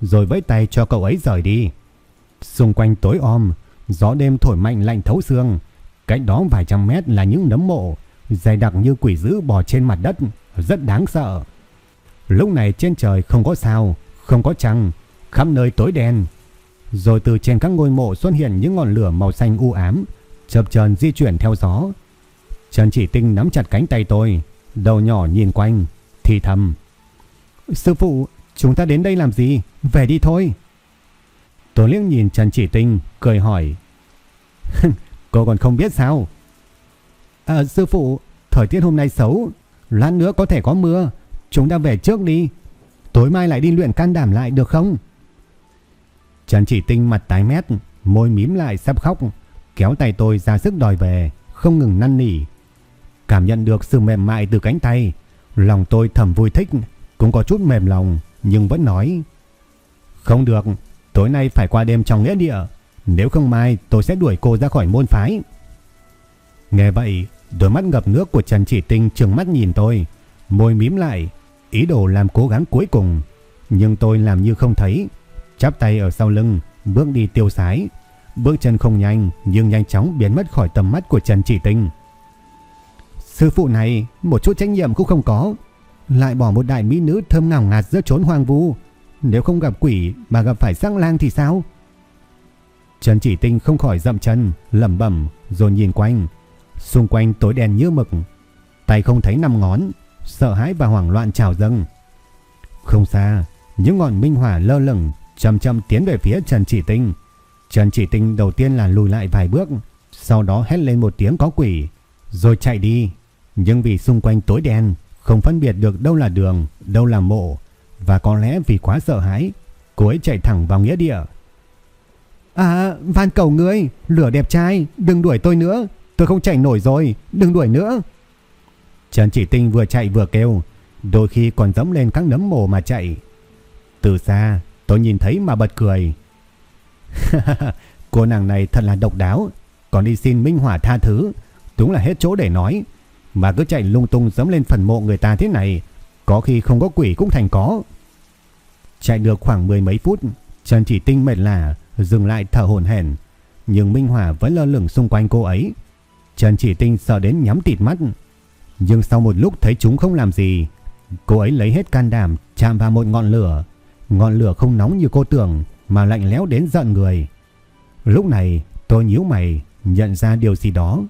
rồi vẫy tay cho cậu ấy rời đi. Xung quanh tối om, gió đêm thổi mạnh lạnh thấu xương. Cách đó vài trăm mét là những nấm mộ, dày đặc như quỷ dữ bò trên mặt đất, rất đáng sợ. Lúc này trên trời không có sao, không có trăng, khắp nơi tối đen. Rồi từ trên các ngôi mộ xuất hiện những ngọn lửa màu xanh u ám, chập chờn di chuyển theo gió. Trần Chỉ Tinh nắm chặt cánh tay tôi, đầu nhỏ nhìn quanh, thì thầm. Sư phụ, chúng ta đến đây làm gì? Về đi thôi. Tôi liếc nhìn Trần Chỉ Tinh, cười hỏi. *laughs* Cô còn không biết sao? À, sư phụ, thời tiết hôm nay xấu, lát nữa có thể có mưa. Chúng ta về trước đi. Tối mai lại đi luyện can đảm lại được không? Trần Chỉ Tinh mặt tái mét, môi mím lại sắp khóc, kéo tay tôi ra sức đòi về, không ngừng năn nỉ. Cảm nhận được sự mềm mại từ cánh tay, Lòng tôi thầm vui thích, cũng có chút mềm lòng, nhưng vẫn nói. Không được, tối nay phải qua đêm trong nghĩa địa. Nếu không mai tôi sẽ đuổi cô ra khỏi môn phái. Nghe vậy, đôi mắt ngập nước của Trần Chỉ Tinh trừng mắt nhìn tôi, môi mím lại, ý đồ làm cố gắng cuối cùng. Nhưng tôi làm như không thấy, chắp tay ở sau lưng, bước đi tiêu sái. Bước chân không nhanh nhưng nhanh chóng biến mất khỏi tầm mắt của Trần Chỉ Tinh. Sư phụ này một chút trách nhiệm cũng không có. Lại bỏ một đại mỹ nữ thơm ngào ngạt giữa chốn hoang vu. Nếu không gặp quỷ mà gặp phải sang lang thì sao? Trần Chỉ Tinh không khỏi dậm chân, lẩm bẩm rồi nhìn quanh. Xung quanh tối đen như mực. Tay không thấy năm ngón, sợ hãi và hoảng loạn trào dâng. Không xa, những ngọn minh hỏa lơ lửng chậm chậm tiến về phía Trần Chỉ Tinh. Trần Chỉ Tinh đầu tiên là lùi lại vài bước, sau đó hét lên một tiếng có quỷ, rồi chạy đi. Nhưng vì xung quanh tối đen, không phân biệt được đâu là đường, đâu là mộ, và có lẽ vì quá sợ hãi, cô ấy chạy thẳng vào nghĩa địa. À, van cầu ngươi, lửa đẹp trai, đừng đuổi tôi nữa, tôi không chạy nổi rồi, đừng đuổi nữa. Trần Chỉ Tinh vừa chạy vừa kêu, đôi khi còn dẫm lên các nấm mồ mà chạy. Từ xa, tôi nhìn thấy mà bật cười. *laughs* Cô nàng này thật là độc đáo, còn đi xin Minh Hỏa tha thứ, đúng là hết chỗ để nói. Mà cứ chạy lung tung dẫm lên phần mộ người ta thế này, có khi không có quỷ cũng thành có. Chạy được khoảng mười mấy phút, Trần Chỉ Tinh mệt lả, dừng lại thở hổn hển, nhưng Minh Hỏa vẫn lơ lửng xung quanh cô ấy. Trần Chỉ Tinh sợ đến nhắm tịt mắt, nhưng sau một lúc thấy chúng không làm gì, cô ấy lấy hết can đảm chạm vào một ngọn lửa. Ngọn lửa không nóng như cô tưởng, mà lạnh lẽo đến giận người. Lúc này tôi nhíu mày nhận ra điều gì đó.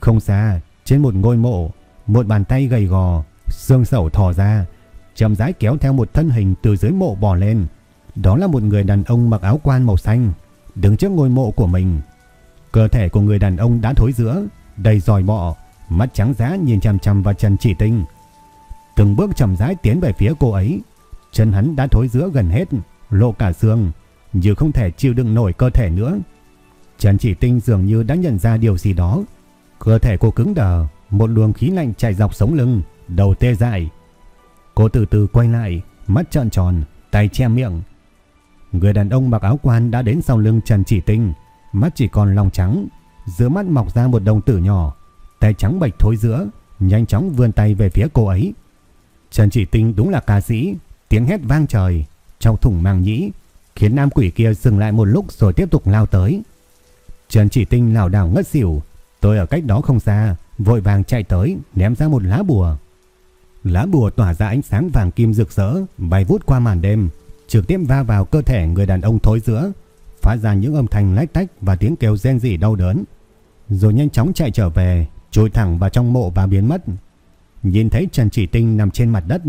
Không xa, trên một ngôi mộ, một bàn tay gầy gò, xương sẩu thò ra, chậm rãi kéo theo một thân hình từ dưới mộ bò lên. Đó là một người đàn ông mặc áo quan màu xanh, đứng trước ngôi mộ của mình. Cơ thể của người đàn ông đã thối rữa, đầy dòi bọ, mắt trắng giá nhìn chằm chằm vào Trần Chỉ Tinh. Từng bước chậm rãi tiến về phía cô ấy, chân hắn đã thối rữa gần hết, lộ cả xương, như không thể chịu đựng nổi cơ thể nữa. Trần Chỉ Tinh dường như đã nhận ra điều gì đó. Cơ thể cô cứng đờ, một luồng khí lạnh chạy dọc sống lưng, đầu tê dại. Cô từ từ quay lại, mắt trợn tròn, tay che miệng. Người đàn ông mặc áo quan đã đến sau lưng Trần Chỉ Tinh, mắt chỉ còn lòng trắng, giữa mắt mọc ra một đồng tử nhỏ, tay trắng bạch thối giữa, nhanh chóng vươn tay về phía cô ấy. Trần Chỉ Tinh đúng là ca sĩ, tiếng hét vang trời, trong thủng màng nhĩ, khiến nam quỷ kia dừng lại một lúc rồi tiếp tục lao tới. Trần Chỉ Tinh lảo đảo ngất xỉu, tôi ở cách đó không xa, vội vàng chạy tới, ném ra một lá bùa. Lá bùa tỏa ra ánh sáng vàng kim rực rỡ, bay vút qua màn đêm, trực tiếp va vào cơ thể người đàn ông thối giữa, phát ra những âm thanh lách tách và tiếng kêu rên rỉ đau đớn. Rồi nhanh chóng chạy trở về, trôi thẳng vào trong mộ và biến mất. Nhìn thấy Trần Chỉ Tinh nằm trên mặt đất,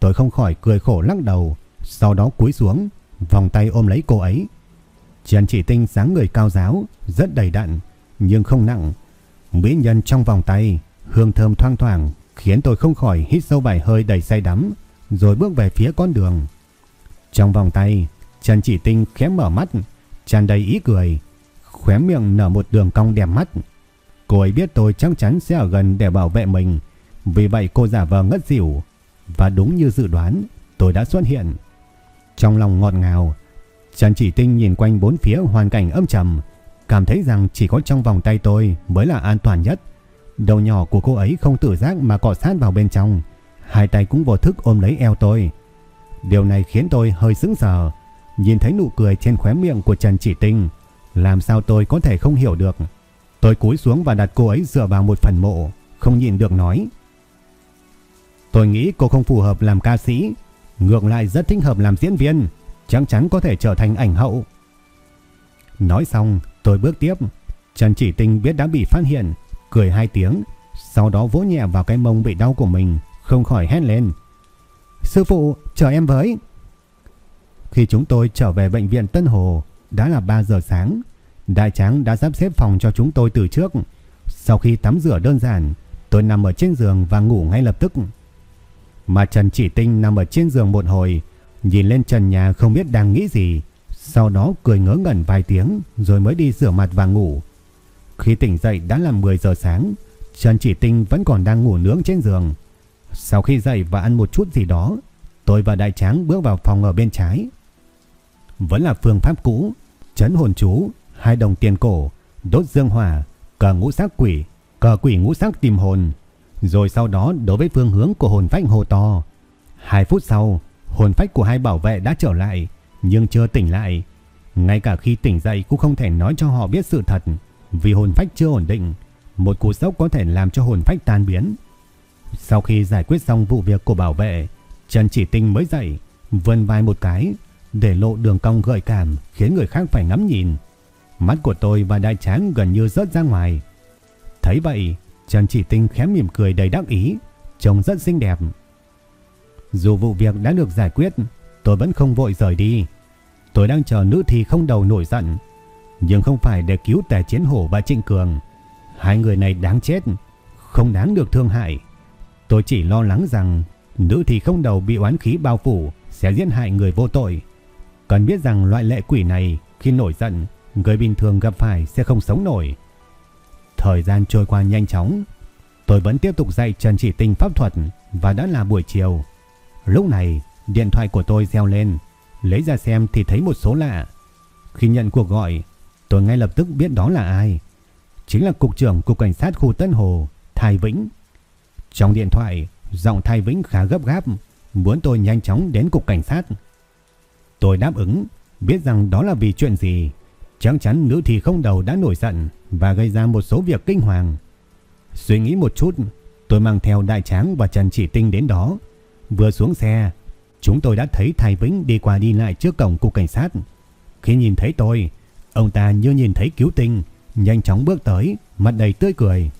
tôi không khỏi cười khổ lắc đầu, sau đó cúi xuống, vòng tay ôm lấy cô ấy. Trần Chỉ Tinh dáng người cao giáo, rất đầy đặn, nhưng không nặng. Mỹ nhân trong vòng tay, hương thơm thoang thoảng, khiến tôi không khỏi hít sâu vài hơi đầy say đắm, rồi bước về phía con đường. Trong vòng tay, Trần Chỉ Tinh khẽ mở mắt, tràn đầy ý cười, khóe miệng nở một đường cong đẹp mắt. Cô ấy biết tôi chắc chắn sẽ ở gần để bảo vệ mình, vì vậy cô giả vờ ngất xỉu, và đúng như dự đoán, tôi đã xuất hiện. Trong lòng ngọt ngào, Trần Chỉ Tinh nhìn quanh bốn phía hoàn cảnh âm trầm, cảm thấy rằng chỉ có trong vòng tay tôi mới là an toàn nhất. Đầu nhỏ của cô ấy không tự giác mà cọ sát vào bên trong, hai tay cũng vô thức ôm lấy eo tôi. Điều này khiến tôi hơi sững sờ, nhìn thấy nụ cười trên khóe miệng của Trần Chỉ Tinh, làm sao tôi có thể không hiểu được. Tôi cúi xuống và đặt cô ấy dựa vào một phần mộ, không nhịn được nói. Tôi nghĩ cô không phù hợp làm ca sĩ, ngược lại rất thích hợp làm diễn viên, chắc chắn có thể trở thành ảnh hậu. Nói xong, tôi bước tiếp. Trần Chỉ Tinh biết đã bị phát hiện, cười hai tiếng, sau đó vỗ nhẹ vào cái mông bị đau của mình, không khỏi hét lên. Sư phụ, chờ em với. Khi chúng tôi trở về bệnh viện Tân Hồ, đã là 3 giờ sáng. Đại tráng đã sắp xếp phòng cho chúng tôi từ trước. Sau khi tắm rửa đơn giản, tôi nằm ở trên giường và ngủ ngay lập tức. Mà Trần Chỉ Tinh nằm ở trên giường một hồi, nhìn lên trần nhà không biết đang nghĩ gì, sau đó cười ngớ ngẩn vài tiếng rồi mới đi rửa mặt và ngủ. Khi tỉnh dậy đã là 10 giờ sáng, Trần Chỉ Tinh vẫn còn đang ngủ nướng trên giường. Sau khi dậy và ăn một chút gì đó, tôi và đại tráng bước vào phòng ở bên trái. Vẫn là phương pháp cũ, chấn hồn chú, hai đồng tiền cổ, đốt dương hỏa, cờ ngũ sắc quỷ, cờ quỷ ngũ sắc tìm hồn. Rồi sau đó đối với phương hướng của hồn phách hồ to. Hai phút sau, hồn phách của hai bảo vệ đã trở lại, nhưng chưa tỉnh lại. Ngay cả khi tỉnh dậy cũng không thể nói cho họ biết sự thật, vì hồn phách chưa ổn định. Một cú sốc có thể làm cho hồn phách tan biến. Sau khi giải quyết xong vụ việc của bảo vệ, Trần Chỉ Tinh mới dậy, vươn vai một cái, để lộ đường cong gợi cảm khiến người khác phải ngắm nhìn. Mắt của tôi và đại tráng gần như rớt ra ngoài. Thấy vậy, Trần Chỉ Tinh khẽ mỉm cười đầy đắc ý, trông rất xinh đẹp. Dù vụ việc đã được giải quyết, tôi vẫn không vội rời đi. Tôi đang chờ nữ thì không đầu nổi giận, nhưng không phải để cứu Tề Chiến Hổ và Trịnh Cường. Hai người này đáng chết, không đáng được thương hại. Tôi chỉ lo lắng rằng nữ thì không đầu bị oán khí bao phủ sẽ giết hại người vô tội. Cần biết rằng loại lệ quỷ này khi nổi giận, người bình thường gặp phải sẽ không sống nổi. Thời gian trôi qua nhanh chóng, tôi vẫn tiếp tục dạy Trần Chỉ Tinh pháp thuật và đã là buổi chiều. Lúc này, điện thoại của tôi reo lên, lấy ra xem thì thấy một số lạ. Khi nhận cuộc gọi, tôi ngay lập tức biết đó là ai. Chính là Cục trưởng Cục Cảnh sát khu Tân Hồ, Thái Vĩnh. Trong điện thoại, giọng Thái Vĩnh khá gấp gáp, muốn tôi nhanh chóng đến Cục Cảnh sát. Tôi đáp ứng, biết rằng đó là vì chuyện gì. Chắc chắn nữ thì không đầu đã nổi giận và gây ra một số việc kinh hoàng. Suy nghĩ một chút, tôi mang theo Đại Tráng và Trần Chỉ Tinh đến đó. Vừa xuống xe, chúng tôi đã thấy Thái Vĩnh đi qua đi lại trước cổng cục cảnh sát. Khi nhìn thấy tôi, ông ta như nhìn thấy cứu tinh, nhanh chóng bước tới, mặt đầy tươi cười.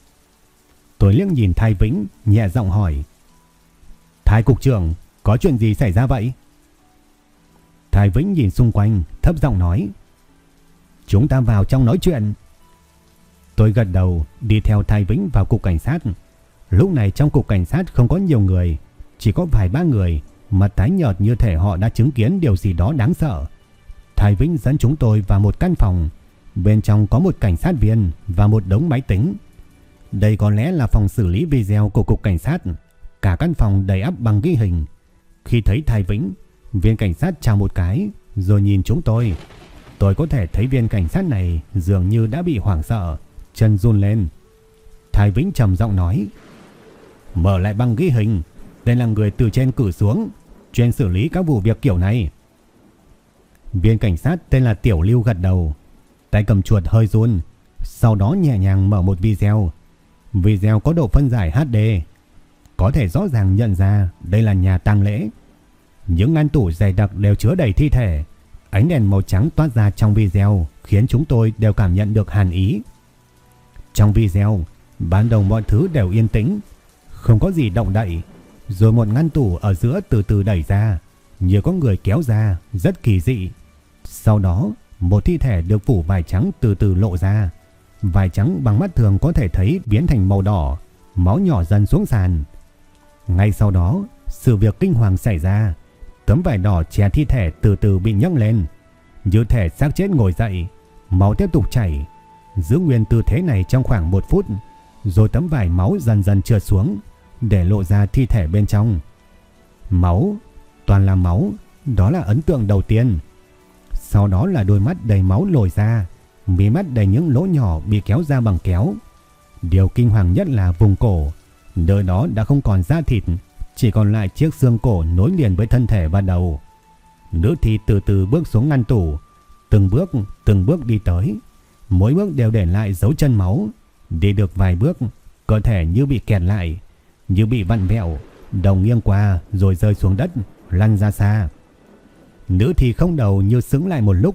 Tôi liếc nhìn Thái Vĩnh, nhẹ giọng hỏi. Thái cục trưởng, có chuyện gì xảy ra vậy? Thái Vĩnh nhìn xung quanh, thấp giọng nói. Chúng ta vào trong nói chuyện. Tôi gật đầu, đi theo Thái Vĩnh vào cục cảnh sát. Lúc này trong cục cảnh sát không có nhiều người, chỉ có vài ba người, mặt tái nhợt như thể họ đã chứng kiến điều gì đó đáng sợ. Thái Vĩnh dẫn chúng tôi vào một căn phòng, bên trong có một cảnh sát viên và một đống máy tính. Đây có lẽ là phòng xử lý video của cục cảnh sát, cả căn phòng đầy ắp bằng ghi hình. Khi thấy Thái Vĩnh, viên cảnh sát chào một cái rồi nhìn chúng tôi. Tôi có thể thấy viên cảnh sát này dường như đã bị hoảng sợ, chân run lên. Thái Vĩnh trầm giọng nói: "Mở lại băng ghi hình, đây là người từ trên cử xuống, chuyên xử lý các vụ việc kiểu này." Viên cảnh sát tên là Tiểu Lưu gật đầu, tay cầm chuột hơi run, sau đó nhẹ nhàng mở một video. Video có độ phân giải HD, có thể rõ ràng nhận ra đây là nhà tang lễ. Những ngăn tủ dày đặc đều chứa đầy thi thể, ánh đèn màu trắng toát ra trong video khiến chúng tôi đều cảm nhận được hàn ý. Trong video, ban đầu mọi thứ đều yên tĩnh, không có gì động đậy, rồi một ngăn tủ ở giữa từ từ đẩy ra, như có người kéo ra, rất kỳ dị. Sau đó, một thi thể được phủ vải trắng từ từ lộ ra. Vải trắng bằng mắt thường có thể thấy biến thành màu đỏ, máu nhỏ dần xuống sàn. Ngay sau đó, sự việc kinh hoàng xảy ra. Tấm vải đỏ che thi thể từ từ bị nhấc lên. Như thể xác chết ngồi dậy, máu tiếp tục chảy. Giữ nguyên tư thế này trong khoảng một phút, rồi tấm vải máu dần dần trượt xuống, để lộ ra thi thể bên trong. Máu, toàn là máu, đó là ấn tượng đầu tiên. Sau đó là đôi mắt đầy máu lồi ra, mí mắt đầy những lỗ nhỏ bị kéo ra bằng kéo. Điều kinh hoàng nhất là vùng cổ, nơi đó đã không còn da thịt, chỉ còn lại chiếc xương cổ nối liền với thân thể và đầu. Nữ thi từ từ bước xuống ngăn tủ, từng bước từng bước đi tới, mỗi bước đều để lại dấu chân máu. Đi được vài bước, cơ thể như bị kẹt lại, như bị vặn vẹo, đầu nghiêng qua rồi rơi xuống đất, lăn ra xa. Nữ thì không đầu như sững lại một lúc,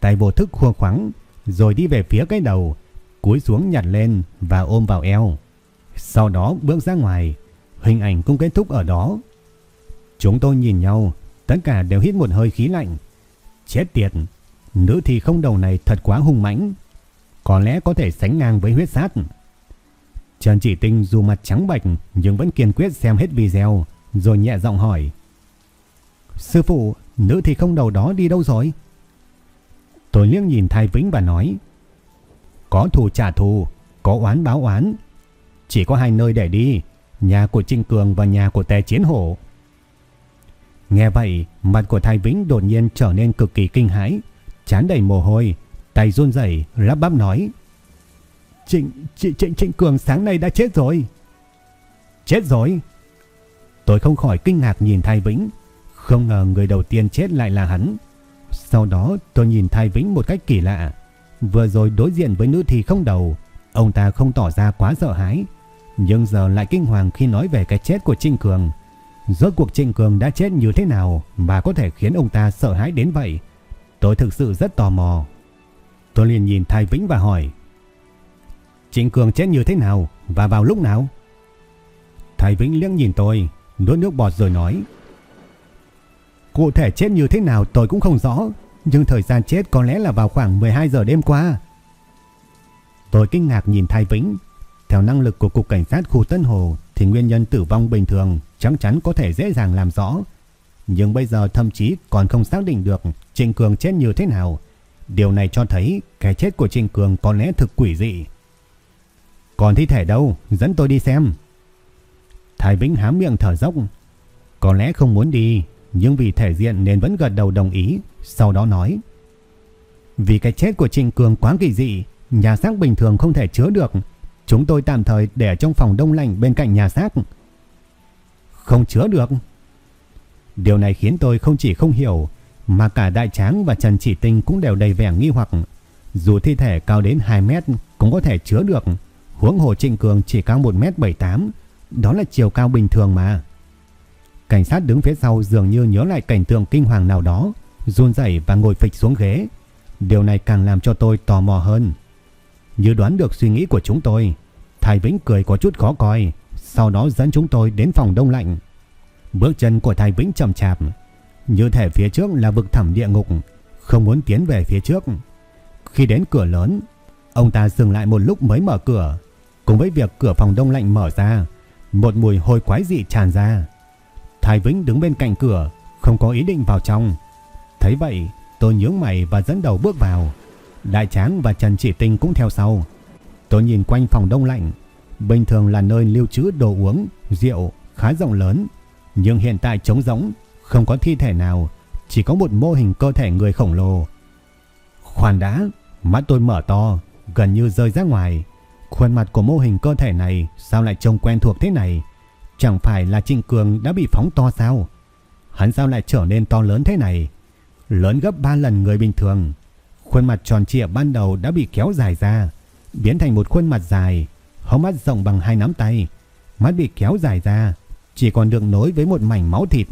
tay vô thức khua khoắng, rồi đi về phía cái đầu, cúi xuống nhặt lên và ôm vào eo. Sau đó bước ra ngoài, hình ảnh cũng kết thúc ở đó. Chúng tôi nhìn nhau, tất cả đều hít một hơi khí lạnh. Chết tiệt, nữ thì không đầu này thật quá hung mãnh, có lẽ có thể sánh ngang với huyết sát. Trần Chỉ Tinh dù mặt trắng bệch nhưng vẫn kiên quyết xem hết video, rồi nhẹ giọng hỏi. Sư phụ, nữ thì không đầu đó đi đâu rồi? Tôi liếc nhìn Thái Vĩnh và nói. Có thù trả thù, có oán báo oán. Chỉ có hai nơi để đi. nhà của Trinh Cường và nhà của Tề Chiến Hổ. Nghe vậy, mặt của Thái Vĩnh đột nhiên trở nên cực kỳ kinh hãi, chán đầy mồ hôi, tay run rẩy lắp bắp nói: "Trịnh Trịnh Trịnh Trịnh Cường sáng nay đã chết rồi." "Chết rồi?" Tôi không khỏi kinh ngạc nhìn Thái Vĩnh, không ngờ người đầu tiên chết lại là hắn. Sau đó tôi nhìn Thái Vĩnh một cách kỳ lạ. Vừa rồi đối diện với nữ thì không đầu, ông ta không tỏ ra quá sợ hãi, nhưng giờ lại kinh hoàng khi nói về cái chết của Trịnh Cường. Rốt cuộc Trịnh Cường đã chết như thế nào mà có thể khiến ông ta sợ hãi đến vậy? Tôi thực sự rất tò mò. Tôi liền nhìn Thái Vĩnh và hỏi. Trịnh Cường chết như thế nào và vào lúc nào? Thái Vĩnh liếc nhìn tôi, nuốt nước bọt rồi nói. Cụ thể chết như thế nào tôi cũng không rõ, nhưng thời gian chết có lẽ là vào khoảng 12 giờ đêm qua. Tôi kinh ngạc nhìn Thái Vĩnh. Theo năng lực của Cục Cảnh sát khu Tân Hồ thì nguyên nhân tử vong bình thường chắc chắn có thể dễ dàng làm rõ. Nhưng bây giờ thậm chí còn không xác định được Trịnh Cường chết như thế nào. Điều này cho thấy cái chết của Trịnh Cường có lẽ thực quỷ dị. Còn thi thể đâu? Dẫn tôi đi xem. Thái Vĩnh hám miệng thở dốc. Có lẽ không muốn đi, nhưng vì thể diện nên vẫn gật đầu đồng ý, sau đó nói. Vì cái chết của Trịnh Cường quá kỳ dị, nhà xác bình thường không thể chứa được. Chúng tôi tạm thời để trong phòng đông lạnh bên cạnh nhà xác. Không chứa được. Điều này khiến tôi không chỉ không hiểu, mà cả Đại Tráng và Trần Chỉ Tinh cũng đều đầy vẻ nghi hoặc. Dù thi thể cao đến 2 mét cũng có thể chứa được, huống hồ Trịnh Cường chỉ cao 1 mét 78, đó là chiều cao bình thường mà. Cảnh sát đứng phía sau dường như nhớ lại cảnh tượng kinh hoàng nào đó, run rẩy và ngồi phịch xuống ghế. Điều này càng làm cho tôi tò mò hơn. Như đoán được suy nghĩ của chúng tôi, Thái Vĩnh cười có chút khó coi, sau đó dẫn chúng tôi đến phòng đông lạnh. Bước chân của Thái Vĩnh chậm chạp, như thể phía trước là vực thẳm địa ngục, không muốn tiến về phía trước. Khi đến cửa lớn, ông ta dừng lại một lúc mới mở cửa. Cùng với việc cửa phòng đông lạnh mở ra, một mùi hôi quái dị tràn ra. Thái Vĩnh đứng bên cạnh cửa, không có ý định vào trong. Thấy vậy, tôi nhướng mày và dẫn đầu bước vào. Đại Tráng và Trần Chỉ Tinh cũng theo sau. Tôi nhìn quanh phòng đông lạnh, bình thường là nơi lưu trữ đồ uống, rượu khá rộng lớn, nhưng hiện tại trống rỗng, không có thi thể nào, chỉ có một mô hình cơ thể người khổng lồ. Khoan đã, mắt tôi mở to, gần như rơi ra ngoài. Khuôn mặt của mô hình cơ thể này sao lại trông quen thuộc thế này? Chẳng phải là Trịnh Cường đã bị phóng to sao? Hắn sao lại trở nên to lớn thế này? Lớn gấp 3 lần người bình thường. Khuôn mặt tròn trịa ban đầu đã bị kéo dài ra, biến thành một khuôn mặt dài, hốc mắt rộng bằng hai nắm tay. Mắt bị kéo dài ra, chỉ còn được nối với một mảnh máu thịt.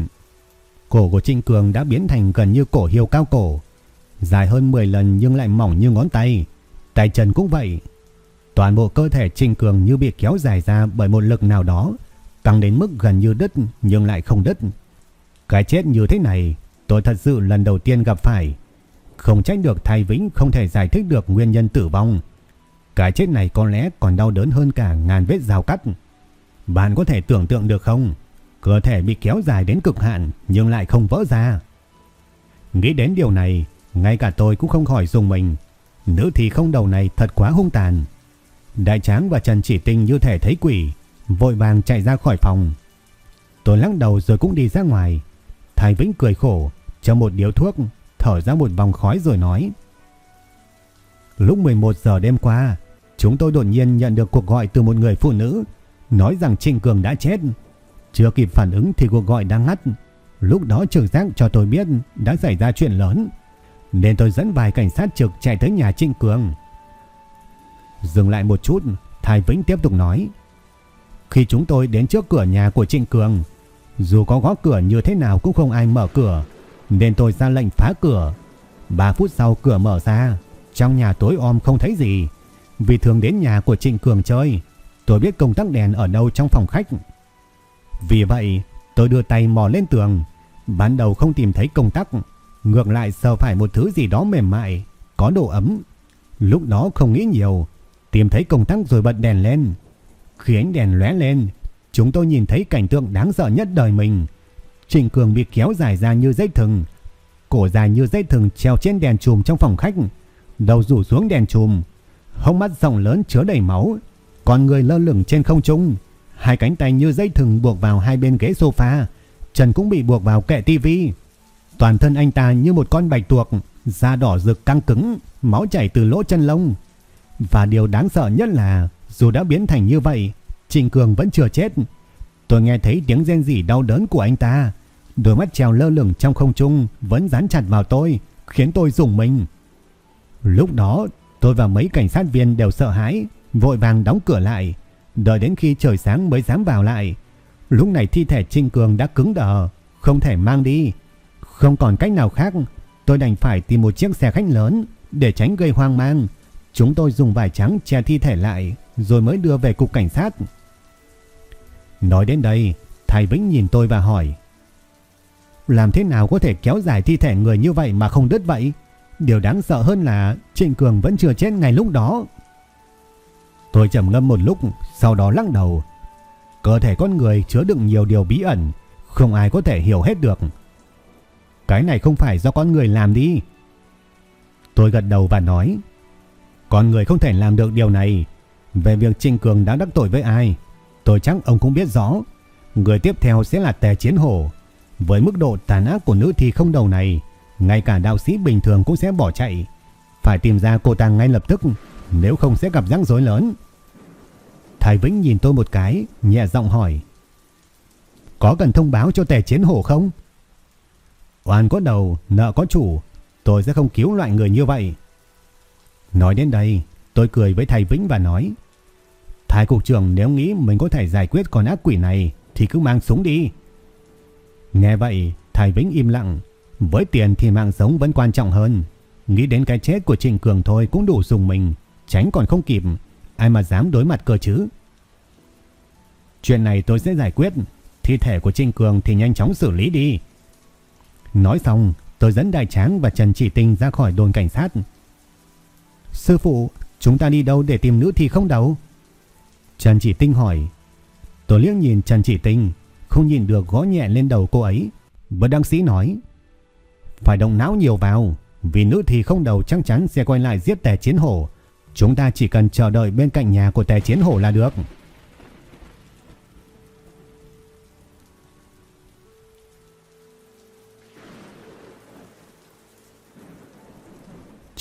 Cổ của Trịnh Cường đã biến thành gần như cổ hiêu cao cổ, dài hơn 10 lần nhưng lại mỏng như ngón tay. Tay chân cũng vậy. Toàn bộ cơ thể Trình Cường như bị kéo dài ra bởi một lực nào đó, căng đến mức gần như đứt nhưng lại không đứt. Cái chết như thế này, tôi thật sự lần đầu tiên gặp phải. Không trách được Thái Vĩnh không thể giải thích được nguyên nhân tử vong. Cái chết này có lẽ còn đau đớn hơn cả ngàn vết rào cắt. Bạn có thể tưởng tượng được không? Cơ thể bị kéo dài đến cực hạn nhưng lại không vỡ ra. Nghĩ đến điều này, ngay cả tôi cũng không khỏi dùng mình. Nữ thì không đầu này thật quá hung tàn. Đại Tráng và Trần Chỉ Tinh như thể thấy quỷ, vội vàng chạy ra khỏi phòng. Tôi lắc đầu rồi cũng đi ra ngoài. Thái Vĩnh cười khổ, cho một điếu thuốc, thở ra một vòng khói rồi nói. Lúc 11 giờ đêm qua, chúng tôi đột nhiên nhận được cuộc gọi từ một người phụ nữ, nói rằng Trịnh Cường đã chết. Chưa kịp phản ứng thì cuộc gọi đang ngắt. Lúc đó trực giác cho tôi biết đã xảy ra chuyện lớn, nên tôi dẫn vài cảnh sát trực chạy tới nhà Trịnh Cường. Dừng lại một chút, Thái Vĩnh tiếp tục nói. Khi chúng tôi đến trước cửa nhà của Trịnh Cường, dù có gõ cửa như thế nào cũng không ai mở cửa, nên tôi ra lệnh phá cửa. 3 phút sau cửa mở ra, trong nhà tối om không thấy gì. Vì thường đến nhà của Trịnh Cường chơi, tôi biết công tắc đèn ở đâu trong phòng khách. Vì vậy, tôi đưa tay mò lên tường, ban đầu không tìm thấy công tắc, ngược lại sờ phải một thứ gì đó mềm mại, có độ ấm. Lúc đó không nghĩ nhiều, tìm thấy công tắc rồi bật đèn lên. Khi ánh đèn lóe lên, chúng tôi nhìn thấy cảnh tượng đáng sợ nhất đời mình. Trịnh Cường bị kéo dài ra như dây thừng, cổ dài như dây thừng treo trên đèn chùm trong phòng khách, đầu rủ xuống đèn chùm, hông mắt rộng lớn chứa đầy máu, con người lơ lửng trên không trung, Hai cánh tay như dây thừng buộc vào hai bên ghế sofa, chân cũng bị buộc vào kệ tivi. Toàn thân anh ta như một con bạch tuộc, da đỏ rực căng cứng, máu chảy từ lỗ chân lông. Và điều đáng sợ nhất là dù đã biến thành như vậy, Trịnh Cường vẫn chưa chết. Tôi nghe thấy tiếng rên rỉ đau đớn của anh ta. Đôi mắt treo lơ lửng trong không trung vẫn dán chặt vào tôi, khiến tôi rùng mình. Lúc đó, tôi và mấy cảnh sát viên đều sợ hãi, vội vàng đóng cửa lại, đợi đến khi trời sáng mới dám vào lại. Lúc này thi thể Trinh Cường đã cứng đờ, không thể mang đi. Không còn cách nào khác, tôi đành phải tìm một chiếc xe khách lớn để tránh gây hoang mang. Chúng tôi dùng vải trắng che thi thể lại rồi mới đưa về cục cảnh sát. Nói đến đây, thầy Vĩnh nhìn tôi và hỏi. Làm thế nào có thể kéo dài thi thể người như vậy mà không đứt vậy? Điều đáng sợ hơn là Trịnh Cường vẫn chưa chết ngày lúc đó. Tôi trầm ngâm một lúc, sau đó lắc đầu. Cơ thể con người chứa đựng nhiều điều bí ẩn, không ai có thể hiểu hết được. Cái này không phải do con người làm đi. Tôi gật đầu và nói. Con người không thể làm được điều này. Về việc Trịnh Cường đã đắc tội với ai, tôi chắc ông cũng biết rõ. Người tiếp theo sẽ là Tề Chiến Hổ. Với mức độ tàn ác của nữ thi không đầu này, ngay cả đạo sĩ bình thường cũng sẽ bỏ chạy. Phải tìm ra cô ta ngay lập tức, nếu không sẽ gặp rắc rối lớn. thái Vĩnh nhìn tôi một cái, nhẹ giọng hỏi. Có cần thông báo cho tề chiến hổ không? Oan có đầu, nợ có chủ, tôi sẽ không cứu loại người như vậy. Nói đến đây, tôi cười với thầy Vĩnh và nói. Thái cục trưởng nếu nghĩ mình có thể giải quyết con ác quỷ này thì cứ mang súng đi. Nghe vậy, thầy Vĩnh im lặng. Với tiền thì mạng sống vẫn quan trọng hơn. Nghĩ đến cái chết của Trịnh Cường thôi cũng đủ dùng mình. Tránh còn không kịp. Ai mà dám đối mặt cơ chứ. Chuyện này tôi sẽ giải quyết. Thi thể của Trịnh Cường thì nhanh chóng xử lý đi. Nói xong, tôi dẫn Đại Tráng và Trần Chỉ Tinh ra khỏi đồn cảnh sát. Sư phụ, chúng ta đi đâu để tìm nữ thì không đầu? Trần Chỉ Tinh hỏi. Tôi liếc nhìn Trần Chỉ Tinh, không nhìn được gõ nhẹ lên đầu cô ấy. Bất đăng sĩ nói. Phải động não nhiều vào, vì nữ thì không đầu chắc chắn sẽ quay lại giết tè chiến hổ. Chúng ta chỉ cần chờ đợi bên cạnh nhà của tè chiến hổ là được.